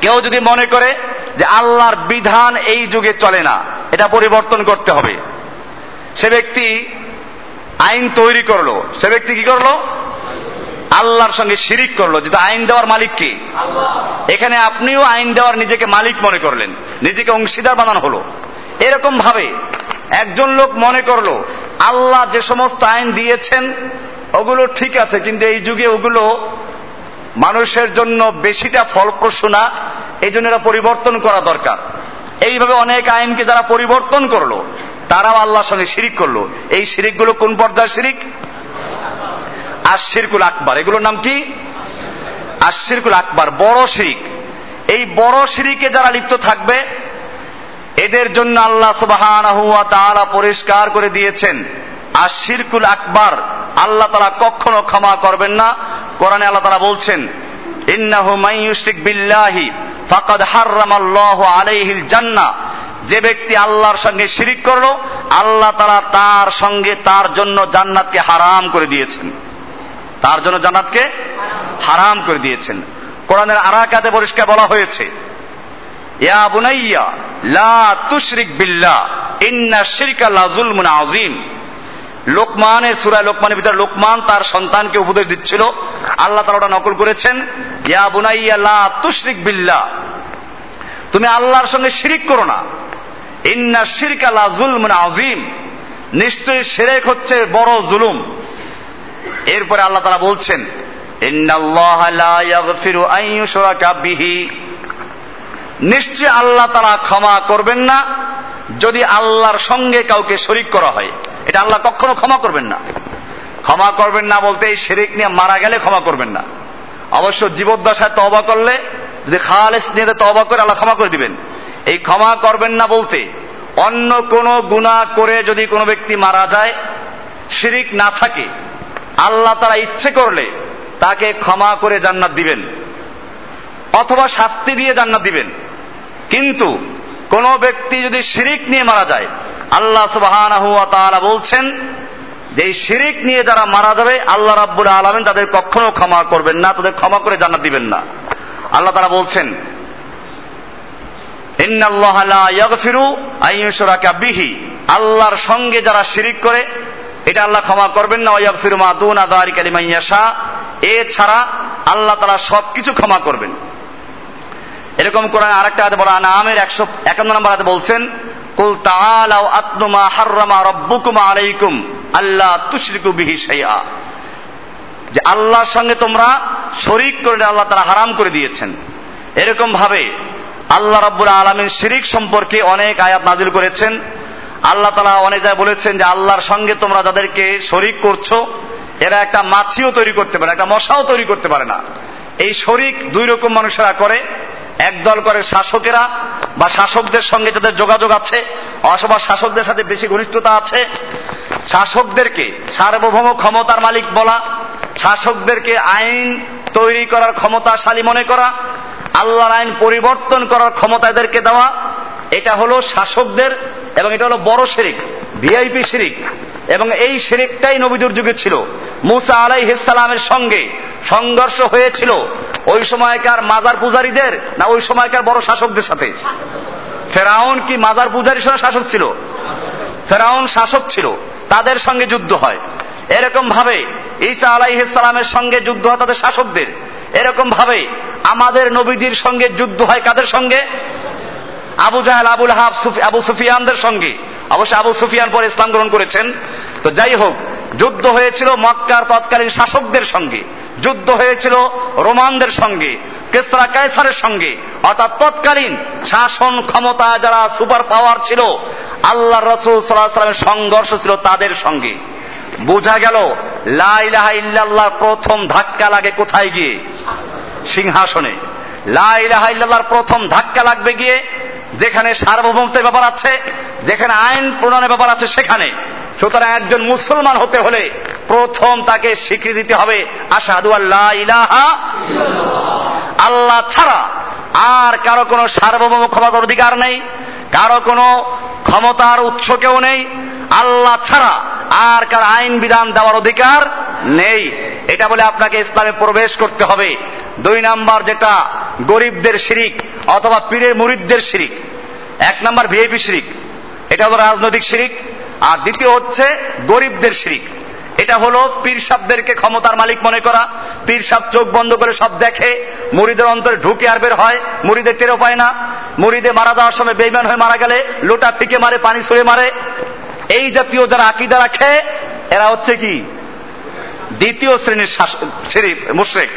Speaker 1: কেউ যদি মনে করে যে আল্লাহর বিধান এই যুগে চলে না, এটা পরিবর্তন করতে হবে। সে ব্যক্তি আইন তৈরি করল, সে ব্যক্তি কি করল? আল্লাহর সঙ্গে শিরিক করল যেটা আইন দেওয়ার মালিক কি? এখানে আপনিও আইন দেওয়ার নিজেকে মালিক মনে করলেন, নিজেকে অংশীদার বানানো হলো। এরকম ভাবে একজন লোক মনে করল, আল্লাহ যে সমস্ত আইন দিয়েছেন, ওগুলো ঠিক আছে, কিন্তু এই যুগে ওগুলো মানুষের জন্য বেশিটা ফলপ্রসূ না এই জন্য এরা পরিবর্তন করা দরকার। এইভাবে অনেক আইনকে যারা পরিবর্তন করল, তারাও আল্লাহর সঙ্গে শিরিক করল। এই শিরিকগুলো কোন পর্যায়ের শিরিক? আর শিরকুল আকবার। এগুলোর নাম কি? আর শিরকুল আকবার, বড় শিরিক। এই বড় শিরিকে যারা লিপ্ত থাকবে, এদের জন্য আল্লাহ সুবাহ পরিষ্কার করে দিয়েছেন আর শিরকুল আকবার, আল্লাহ তারা কখনো ক্ষমা করবেন না। কোরআনে আল্লাহ তারা বলছেন, ইন্নাহু মাইয়ুশরিক বিল্লাহি ফাকাদ হাররামাল্লাহু আলাইহিল জান্নাহ। যে ব্যক্তি আল্লাহর সঙ্গে শিরিক করল, আল্লাহ তারা তার সঙ্গে তার জন্য জান্নাতকে হারাম করে দিয়েছেন। তার জন্য জান্নাতকে হারাম করে দিয়েছেন। কোরআনের আরাকাতে পরিষ্কার বলা হয়েছে, ইয়া বুনাইয়া, লা তুশরিক বিল্লাহ, ইন্না শিরকা লা যুলমুন আযীম। লোকমানের সুরায় লোকমানের ভিতরে লোকমান তার সন্তানকে উপদেশ দিচ্ছিল। আল্লাহ তারা ওটা নকল করেছেন, ইয়া বুনাইয়া, লা তুশরিক বিল্লাহ, তুমি আল্লাহর সঙ্গে শিরিক করো না। ইন্না শিরকা লা যুলমুন আযীম। নিশ্চয়ই শিরক হচ্ছে বড় জুলুম। এরপরে আল্লাহ তারা বলছেন নিশ্চয় আল্লাহ তারা ক্ষমা করবেন না, যদি আল্লাহর সঙ্গে কাউকে শরিক করা হয়। এটা আল্লাহ কখনো ক্ষমা করবেন না। ক্ষমা করবেন না বলতে এই শেরিক নিয়ে মারা গেলে ক্ষমা করবেন না। অবশ্য জীবদ্দশায় তবা করলে, যদি খালেস নিয়ে তবা করে আল্লাহ ক্ষমা করে দিবেন। এই ক্ষমা করবেন না বলতে অন্য কোন গুণা করে যদি কোনো ব্যক্তি মারা যায়, শিরিক না থাকে আল্লাহ তারা ইচ্ছে করলে তাকে ক্ষমা করে জান্নাত দিবেন, অথবা শাস্তি দিয়ে জান্নাত দিবেন। কিন্তু কোন ব্যক্তি যদি শিরিক নিয়ে মারা যায়, আল্লাহ সুবাহ বলছেন, যে শিরিক নিয়ে যারা মারা যাবে, আল্লাহ রাব্বুল আলমেন তাদের কখনো ক্ষমা করবেন না, তাদের ক্ষমা করে জান্নাত দিবেন না। আল্লাহ তারা বলছেন আল্লাহর সঙ্গে যারা শিরিক করে এটা আল্লাহ ক্ষমা করবেন না, ওয়াগফিরু মা দুনা যালিকা লিমান ইয়াশা। এছাড়া আল্লাহ তারা সবকিছু ক্ষমা করবেন। এরকম কোরআন আরেকটা হাতে বলা, আনামের একশো একান্ন নম্বর হাতে বলছেন, কুল তাআলাউ আতলু মা হাররামা রাব্বুকুম আলাইকুম আল্লাহ তুশরিকু বিহি শাইআ। যে আল্লাহর সঙ্গে তোমরা শরিক করে আল্লাহ তারা হারাম করে দিয়েছেন। এরকম ভাবে আল্লাহ রাব্বুল আলামিন শিরিক সম্পর্কে অনেক আয়াত নাজিল করেছেন। আল্লাহ তালা অনেক জায়গায় বলেছেন যে আল্লাহর সঙ্গে তোমরা যাদেরকে শরিক করছ, এরা একটা মাছিও তৈরি করতে পারে একটা মশাও তৈরি করতে পারে না। এই শরিক দুই রকম মানুষেরা করে একদল করে শাসকেরা বা শাসকদের সঙ্গে যাদের যোগাযোগ আছে, অথবা শাসকদের সাথে বেশি ঘনিষ্ঠতা আছে। শাসকদেরকে সার্বভৌম ক্ষমতার মালিক বলা, শাসকদেরকে আইন তৈরি করার ক্ষমতাশালী মনে করা, আল্লাহর আইন পরিবর্তন করার ক্ষমতা এদেরকে দেওয়া, এটা হলো শাসকদের এবং এটা হলো বড় শিরিক ভিআইপি শিরিক। এবং এই শিরিকটাই নবীদের যুগে ছিল। মুসা আলাই হিসালামের সঙ্গে সংঘর্ষ হয়েছিল ওই সময়কার মাজার পূজারীদের না ওই সময়কার বড় শাসকদের সাথে? ফেরাউন কি মাজার পূজারীর সঙ্গে শাসক ছিল? ফেরাউন শাসক ছিল। তাদের সঙ্গে যুদ্ধ হয়। এরকম ভাবে ঈসা আলাইহিসালামের সঙ্গে যুদ্ধ হয় তাদের শাসকদের। এরকম ভাবে আমাদের নবীদের সঙ্গে যুদ্ধ হয় কাদের সঙ্গে? আবু জাহাল আবুল হাব আবু সুফিয়ানদের সঙ্গে। অবশ্য আবু সুফিয়ান পরে ইসলাম গ্রহণ করেছেন। তো যাই হোক, যুদ্ধ হয়েছিল মক্কার তৎকালীন শাসকদের সঙ্গে। যুদ্ধ হয়েছিল রোমানদের সঙ্গে, কেসরা কায়সারের সঙ্গে। অর্থাৎ তৎকালীন শাসন ক্ষমতা যারা সুপার পাওয়ার ছিল আল্লাহ রসুল সাল্লামের সংঘর্ষ ছিল তাদের সঙ্গে। বোঝা গেল লাইলাহা ইল্লাল্লাহ প্রথম ধাক্কা লাগে কোথায় গিয়ে? সিংহাসনে। লাইলাহা ইল্লাল্লাহর প্রথম ধাক্কা লাগবে গিয়ে যেখানে সার্বভৌমত্বের ব্যাপার আছে, যেখানে আইন প্রণয়নের ব্যাপার আছে সেখানে। সুতরাং একজন মুসলমান হতে হলে প্রথম তাকে স্বীকৃতি দিতে হবে, আশাহাদু আল্লাহ ইলাহা আল্লাহ ছাড়া আর কারও কোনো সার্বভৌম ক্ষমতার অধিকার নেই, কারও কোনো ক্ষমতার উৎস কেউ নেই। আল্লাহ ছাড়া আর কার আইন বিধান দেওয়ার অধিকার নেই। এটা বলে আপনাকে ইসলামে প্রবেশ করতে হবে। দুই নাম্বার যেটা গরিবদের শিরিক অথবা পীরের মুরিদদের শিরিক। এক নাম্বার ভিআইপি শিরিক। এটা হলো রাজনৈতিক শিরিক, আর দ্বিতীয় হচ্ছে গরিবদের শিরিক। এটা হলো পীর সাবদেরকে ক্ষমতার মালিক মনে করা। পীর সাব চোখ বন্ধ করে সব দেখে, মুড়িদের অন্তরে ঢুকে আর বের হয়, মুড়িদের টেরো পায় না। মুড়িদে মারা যাওয়ার সময় বেইমান হয়ে মারা গেলে লোটা ফিকে মারে, পানি ছুঁড়ে মারে। এই জাতীয় যারা আকিদা রাখে, এরা হচ্ছে কি? দ্বিতীয় শ্রেণির শ্রেণি মুশ্রেক।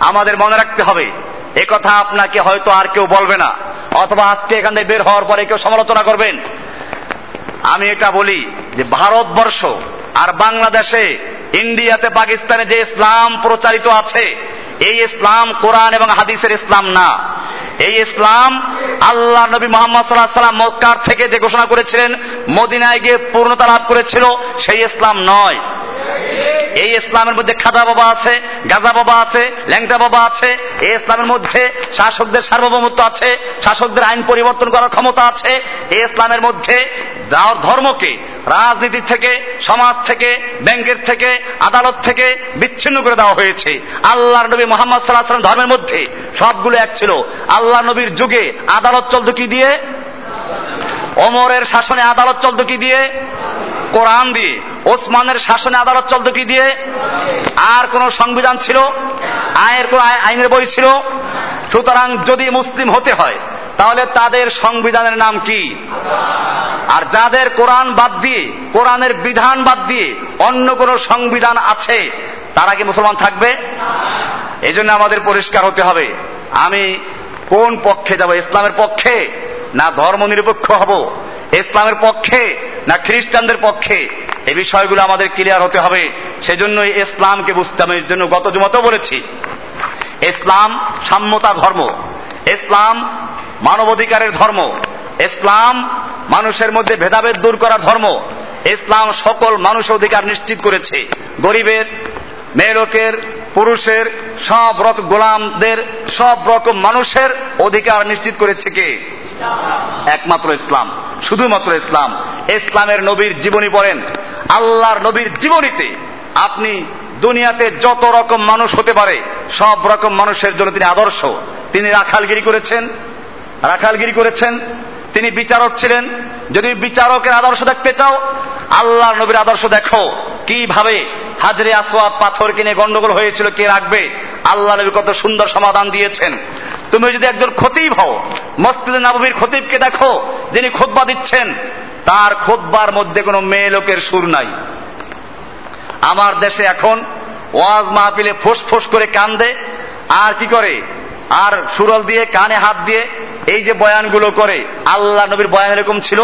Speaker 1: আমাদের মনে রাখতে হবে, এ কথা আপনাকে হয়তো আর কেউ বলবে না। অথবা আজকে এখান থেকে বের হওয়ার পরে কেউ সমালোচনা করবেন। আমি এটা বলি যে ভারতবর্ষ আর বাংলাদেশে, ইন্ডিয়াতে পাকিস্তানে যে ইসলাম প্রচারিত আছে, এই ইসলাম কোরআন এবং হাদিসের ইসলাম না। এই ইসলাম আল্লাহ নবী মোহাম্মদ সাল্লাহ সাল্লাম মক্কার থেকে যে ঘোষণা করেছিলেন, মদিনায় গিয়ে পূর্ণতা লাভ করেছিল, সেই ইসলাম নয়। এই ইসলামের মধ্যে খাদা বাবা আছে, গাজা বাবা আছে, ল্যাংটা বাবা আছে, এই ইসলামের মধ্যে শাসকদের সার্বভৌমত্ব আছে, শাসকদের আইন পরিবর্তন করার ক্ষমতা আছে, এই ইসলামের মধ্যে ধর্মকে, রাজনীতি থেকে, সমাজ থেকে, ব্যাংকের থেকে, আদালত থেকে বিচ্ছিন্ন করে দেওয়া হয়েছে। আল্লাহ নবী মোহাম্মদ সাল্লাহ ধর্মের মধ্যে সবগুলো এক ছিল। আল্লাহ নবীর যুগে আদালত চলত কি দিয়ে? অমরের শাসনে আদালত চলত কি দিয়ে? কোরআন দিয়ে। ওসমানের শাসনে আদালত চলত কি দিয়ে? আর কোন সংবিধান ছিল? আয়ের কোন আইনের বই ছিল? সুতরাং যদি মুসলিম হতে হয়, তাহলে তাদের সংবিধানের নাম কি? আর যাদের কোরআন বাদ দিয়ে, কোরআনের বিধান বাদ দিয়ে অন্য কোন সংবিধান আছে, তারা কি মুসলমান থাকবে? এই জন্য আমাদের পরিষ্কার হতে হবে, আমি কোন পক্ষে যাব, ইসলামের পক্ষে না ধর্ম নিরপেক্ষ হব? ইসলামের পক্ষে না খ্রিস্টানদের পক্ষে এই বিষয়গুলো আমাদের ক্লিয়ার হতে হবে। সেজন্যই ইসলামকে বুঝতে হবে। জন্য গত জমাতেও বলেছি, ইসলাম সাম্যতা ধর্ম। ইসলাম মানবাধিকারের ধর্ম। ইসলাম মানুষের মধ্যে ভেদাভেদ দূর করা ধর্ম। ইসলাম সকল মানুষ অধিকার নিশ্চিত করেছে। গরিবের, মেয়ে লোকের, পুরুষের, সব রকম গোলামদের, সব রকম মানুষের অধিকার নিশ্চিত করেছে কে? একমাত্র ইসলাম, শুধুমাত্র ইসলাম। ইসলামের নবীর জীবনী পড়েন, আল্লাহর নবীর জীবনীতে আপনি দুনিয়াতে যত রকম মানুষ হতে পারে, সব রকম মানুষের জন্য তিনি আদর্শ। তিনি রাখালগিরি করেছেন রাখালগিরি করেছেন, তিনি বিচারক ছিলেন। যদি বিচারকের আদর্শ দেখতে চাও, আল্লাহর নবীর আদর্শ দেখো। কীভাবে হাজরে আসোয়াদ পাথর কিনে গন্ডগোল হয়েছিল, কে রাখবে? আল্লাহ নবী কত সুন্দর সমাধান দিয়েছেন। তুমি যদি একজন খতিব হও, মসজিদে নবীর খতিবকে দেখো, যিনি খোদবা দিচ্ছেন, তার খোদবার মধ্যে কোনো মেয়ে লোকের সুর নাই। আমার দেশে এখন ওয়াজ মাহফিলে ফোস ফোস করে কান কান্দে, আর কি করে? আর সুরল দিয়ে, কানে হাত দিয়ে এই যে বয়ানগুলো করে, আল্লাহ নবীর বয়ান এরকম ছিল?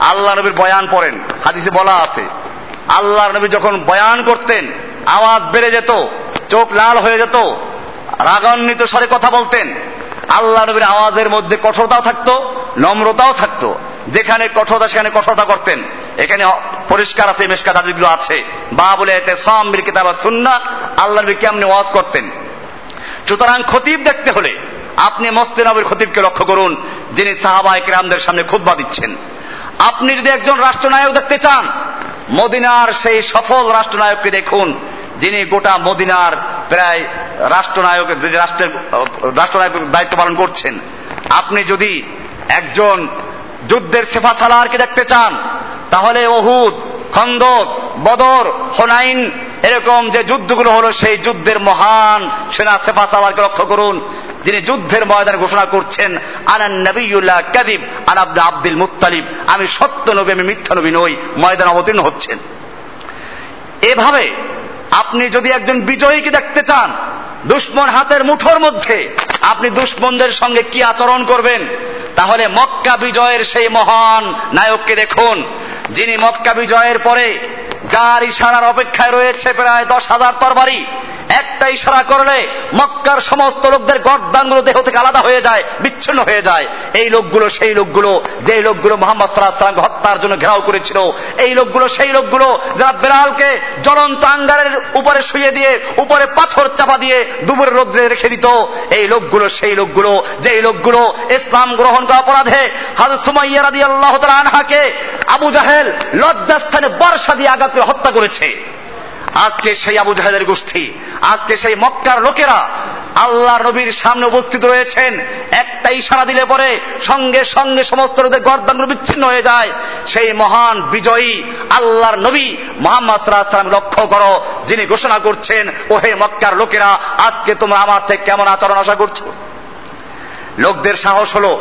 Speaker 1: আল্লাহ নবীর বয়ান পড়েন, হাদিসে বলা আছে। আল্লাহ নবী যখন বয়ান করতেন, আওয়াজ বেড়ে যেত, চোখ লাল হয়ে যেত রাগান্বিত স্বরে কথা বলতেন। আল্লাহ নবীর আওয়াজের মধ্যে কঠোরতাও থাকতো, নম্রতাও থাকতো। যেখানে কঠোরতা, সেখানে কঠোরতা করতেন। এখানে পরিষ্কার আছে মেশকা হাদিসগুলো আছে। বা বলে এতে সামির কিতাব সুন্না আল্লাহ নবী কেমনে ওয়াজ করতেন। সুতরাং খতিব দেখতে হলে আপনি মস্তে নবীর খতিবকে লক্ষ্য করুন, যিনি সাহাবা একরামদের সামনে খুদ্া দিচ্ছেন। আপনি যদি একজন রাষ্ট্রনায়ক দেখতে চান, মদিনার সেই সফল রাষ্ট্রনায়ককে দেখুন, যিনি গোটা মদিনার প্রায় রাষ্ট্রনায়ক রাষ্ট্রের রাষ্ট্রনায়ক দায়িত্ব পালন করছেন, আপনি যদি একজন যুদ্ধের সেফা সালারকে দেখতে চান, তাহলে ওহুদ, খন্দক, বদর, হোনাইন, এরকম যে যুদ্ধগুলো হলো, সেই যুদ্ধের মহান সেনা সেফা সালারকে লক্ষ্য করুন। যিনি যুদ্ধের ময়দানে ঘোষণা করছেন, আনান নবীল্লাহ কাদিব আনাব্দ আব্দুল মুতালিব আমি সত্য নবী, আমি মিথ্যা নবী নই, ময়দান অবতীর্ণ হচ্ছেন। এভাবে আপনি যদি একজন বিজয়ীকে দেখতে চান দুশ্মন হাতের মুঠোর মধ্যে আপনি দুশ্মনদের সঙ্গে কি আচরণ করবেন? তাহলে মক্কা বিজয়ের সেই মহান নায়ককে দেখুন, যিনি মক্কা বিজয়ের পরে যার ইশারার অপেক্ষায় রয়েছে প্রায় দশ হাজার তরবারি, একটা ইশারা করলে মক্কার সমস্ত লোকদের গর্দানগুলো দেহ থেকে আলাদা হয়ে যায়, বিচ্ছিন্ন হয়ে যায়। এই লোকগুলো, সেই লোকগুলো যে লোকগুলো মোহাম্মদ সাল্লাহ হত্যার জন্য ঘেরাও করেছিল, এই লোকগুলো, সেই লোকগুলো যারা বেড়ালকে জ্বলন্ত আঙ্গারের উপরে শুয়ে দিয়ে, উপরে পাথর চাপা দিয়ে দুপুরে রোদ্রে রেখে দিত, এই লোকগুলো, সেই লোকগুলো যে লোকগুলো ইসলাম গ্রহণ করা অপরাধে হাজর সুমাইয়া রাদি আল্লাহ আনহাকে আবু জাহেল লজ্জাস্থানে বর্ষা দিয়ে আঘাত করে হত্যা করেছে। আজকে সেই আবু জাহেদের গোষ্ঠী, আজকে সেই মক্কার লোকেরা আল্লাহ নবীর সামনে উপস্থিত রয়েছেন। একটা ইশারা দিলে পরে সঙ্গে সঙ্গে সমস্ত লোকদের গর্দানগুলো বিচ্ছিন্ন হয়ে যায়। সেই মহান বিজয়ী আল্লাহর নবী মোহাম্মদ সাল্লাম লক্ষ্য করো, যিনি ঘোষণা করছেন, ওহে মক্কার লোকেরা, আজকে তোমরা আমার থেকে কেমন আচরণ আশা করছ? লোকদের সাহস হলো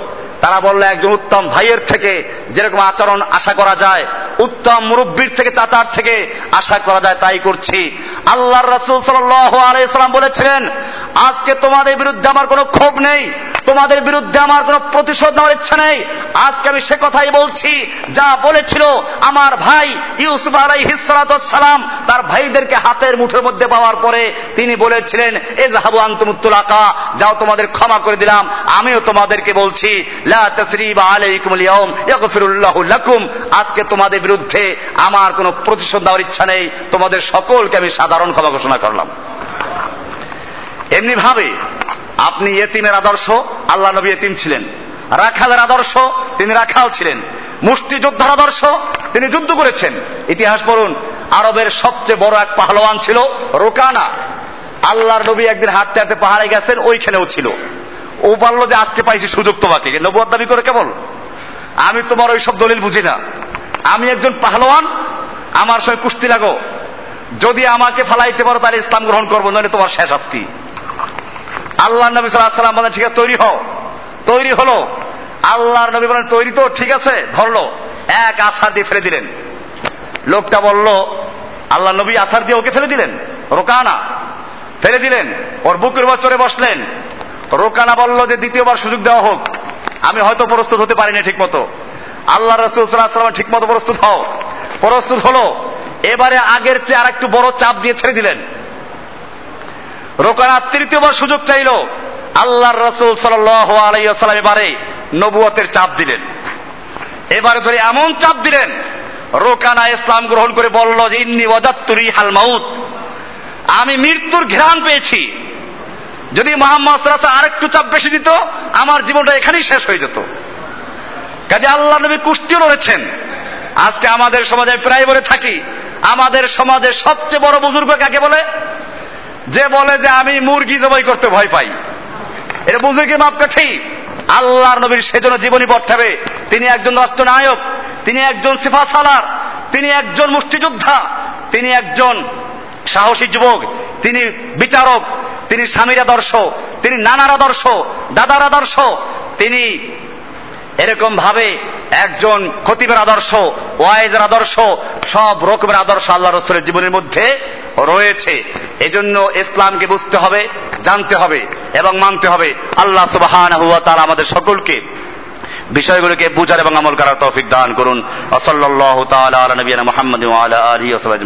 Speaker 1: তারা বলল, একজন উত্তম ভাইয়ের থেকে যেরকম আচরণ আশা করা যায়, উত্তম মুরব্বীর থেকে, চাচার থেকে আশা করা যায়, তাই করছি। আল্লাহর রসুল সাল্লাম বলেছিলেন আজকে তোমাদের বিরুদ্ধে আমার কোনো ক্ষোভ নেই। তোমাদের বিরুদ্ধে আমার কোনো প্রতিশোধ নেওয়ার ইচ্ছা নেই। আজকে আমি সে কথাই বলছি, যা বলেছিল আমার ভাই ইউসুফ আলাই সালাম তার ভাইদেরকে হাতের মুঠোর মধ্যে পাওয়ার পরে তিনি বলেছিলেন এ জাহাবু আন্তমুত্তুল আকা যাও তোমাদের ক্ষমা করে দিলাম। আমিও তোমাদেরকে বলছি লাকুম। আজকে তোমাদের বিরুদ্ধে আমার কোনো প্রতিশোধ দেওয়ার ইচ্ছা নেই। তোমাদের সকলকে আমি সাধারণ ক্ষমা ঘোষণা করলাম। এমনি ভাবে, আপনি এতিমের আদর্শ, আল্লাহ নবী এতিম ছিলেন। রাখালের আদর্শ, তিনি রাখাল ছিলেন। মুষ্টিযোদ্ধার আদর্শ, তিনি যুদ্ধ করেছেন। ইতিহাস পড়ুন, আরবের সবচেয়ে বড় এক পাহলোয়ান ছিল রোকানা। আল্লাহর নবী একদিন হাঁটতে হাঁটতে পাহাড়ে গেছেন, ওইখানেও ছিল। ও বলল যে, আজকে পাইছি সুযোগ তোমাকে। নবুয়ার দাবি করে কেবল, আমি তোমার ওই সব দলিল বুঝি না। আমি একজন পাহলোয়ান আমার সঙ্গে কুস্তি লাগো। যদি আমাকে ফালাইতে পারো, তাহলে ইসলাম গ্রহণ করব, নইলে তোমার শেষ আজকি আল্লাহ নবী সাল্লাম বলেন, ঠিক আছে, তৈরি হও। তৈরি হলো। আল্লাহর নবী বলেন, তৈরি তো, ঠিক আছে, ধরলো। এক আছাড় দিয়ে ফেলে দিলেন। লোকটা বলল, আল্লাহ নবী আছাড় দিয়ে ওকে ফেলে দিলেন, রোকানা। ফেলে দিলেন, ওর বুকের উপর চড়ে বসলেন। রোকানা বলল যে, দ্বিতীয়বার সুযোগ দেওয়া হোক, আমি হয়তো প্রস্তুত হতে পারিনি ঠিক মতো আল্লাহ রসুল সাল্লাহ ঠিক মতো প্রস্তুত হও। প্রস্তুত হলো, এবারে আগের চেয়ে আর একটু বড় চাপ দিয়ে ছেড়ে দিলেন। রোকানা তৃতীয়বার সুযোগ চাইল। আল্লাহর রসুল সাল্লাম এবারে নবুয়তের চাপ দিলেন। এবারে ধরে এমন চাপ দিলেন, রোকানা ইসলাম গ্রহণ করে বলল যে, ইন্নি ওয়াজাত্তুরি হাল মাউত। আমি মৃত্যুর ঘ্রাণ পেয়েছি। যদি মোহাম্মদ সাল্লাহ আরেকটু চাপ বেশি দিত, আমার জীবনটা এখানেই শেষ হয়ে যেত। কাজে আল্লাহ নবী কুস্তিও লড়েছেন। আজকে আমাদের সমাজে প্রায় বলে থাকি, আমাদের সমাজে সবচেয়ে বড় বুজুর্গ কাকে বলে? যে বলে যে আমি মুরগি জবাই করতে ভয় পাই, এটা মাপ কাছেই আল্লাহর নবীর সেজন্য জীবনী পড়তে হবে। তিনি একজন রাষ্ট্রনায়ক, তিনি একজন সিফা সালার তিনি একজন মুষ্টিযোদ্ধা, তিনি একজন সাহসী যুবক, তিনি বিচারক, তিনি স্বামীর আদর্শ, তিনি নানার আদর্শ, দাদার আদর্শ, তিনি এরকম ভাবে একজন খতিবের আদর্শ, ওয়াইজের আদর্শ, সব রকমের আদর্শ আল্লাহ রসুলের জীবনের মধ্যে রয়েছে। এজন্য ইসলামকে বুঝতে হবে, জানতে হবে এবং মানতে হবে। আল্লাহ সুবাহান হুয়া তারা আমাদের সকলকে বিষয়গুলোকে বুঝার এবং আমল করার তৌফিক দান করুন। আসল্লাহ তালা নবীন মোহাম্মদ আলা আলী ওসবাজ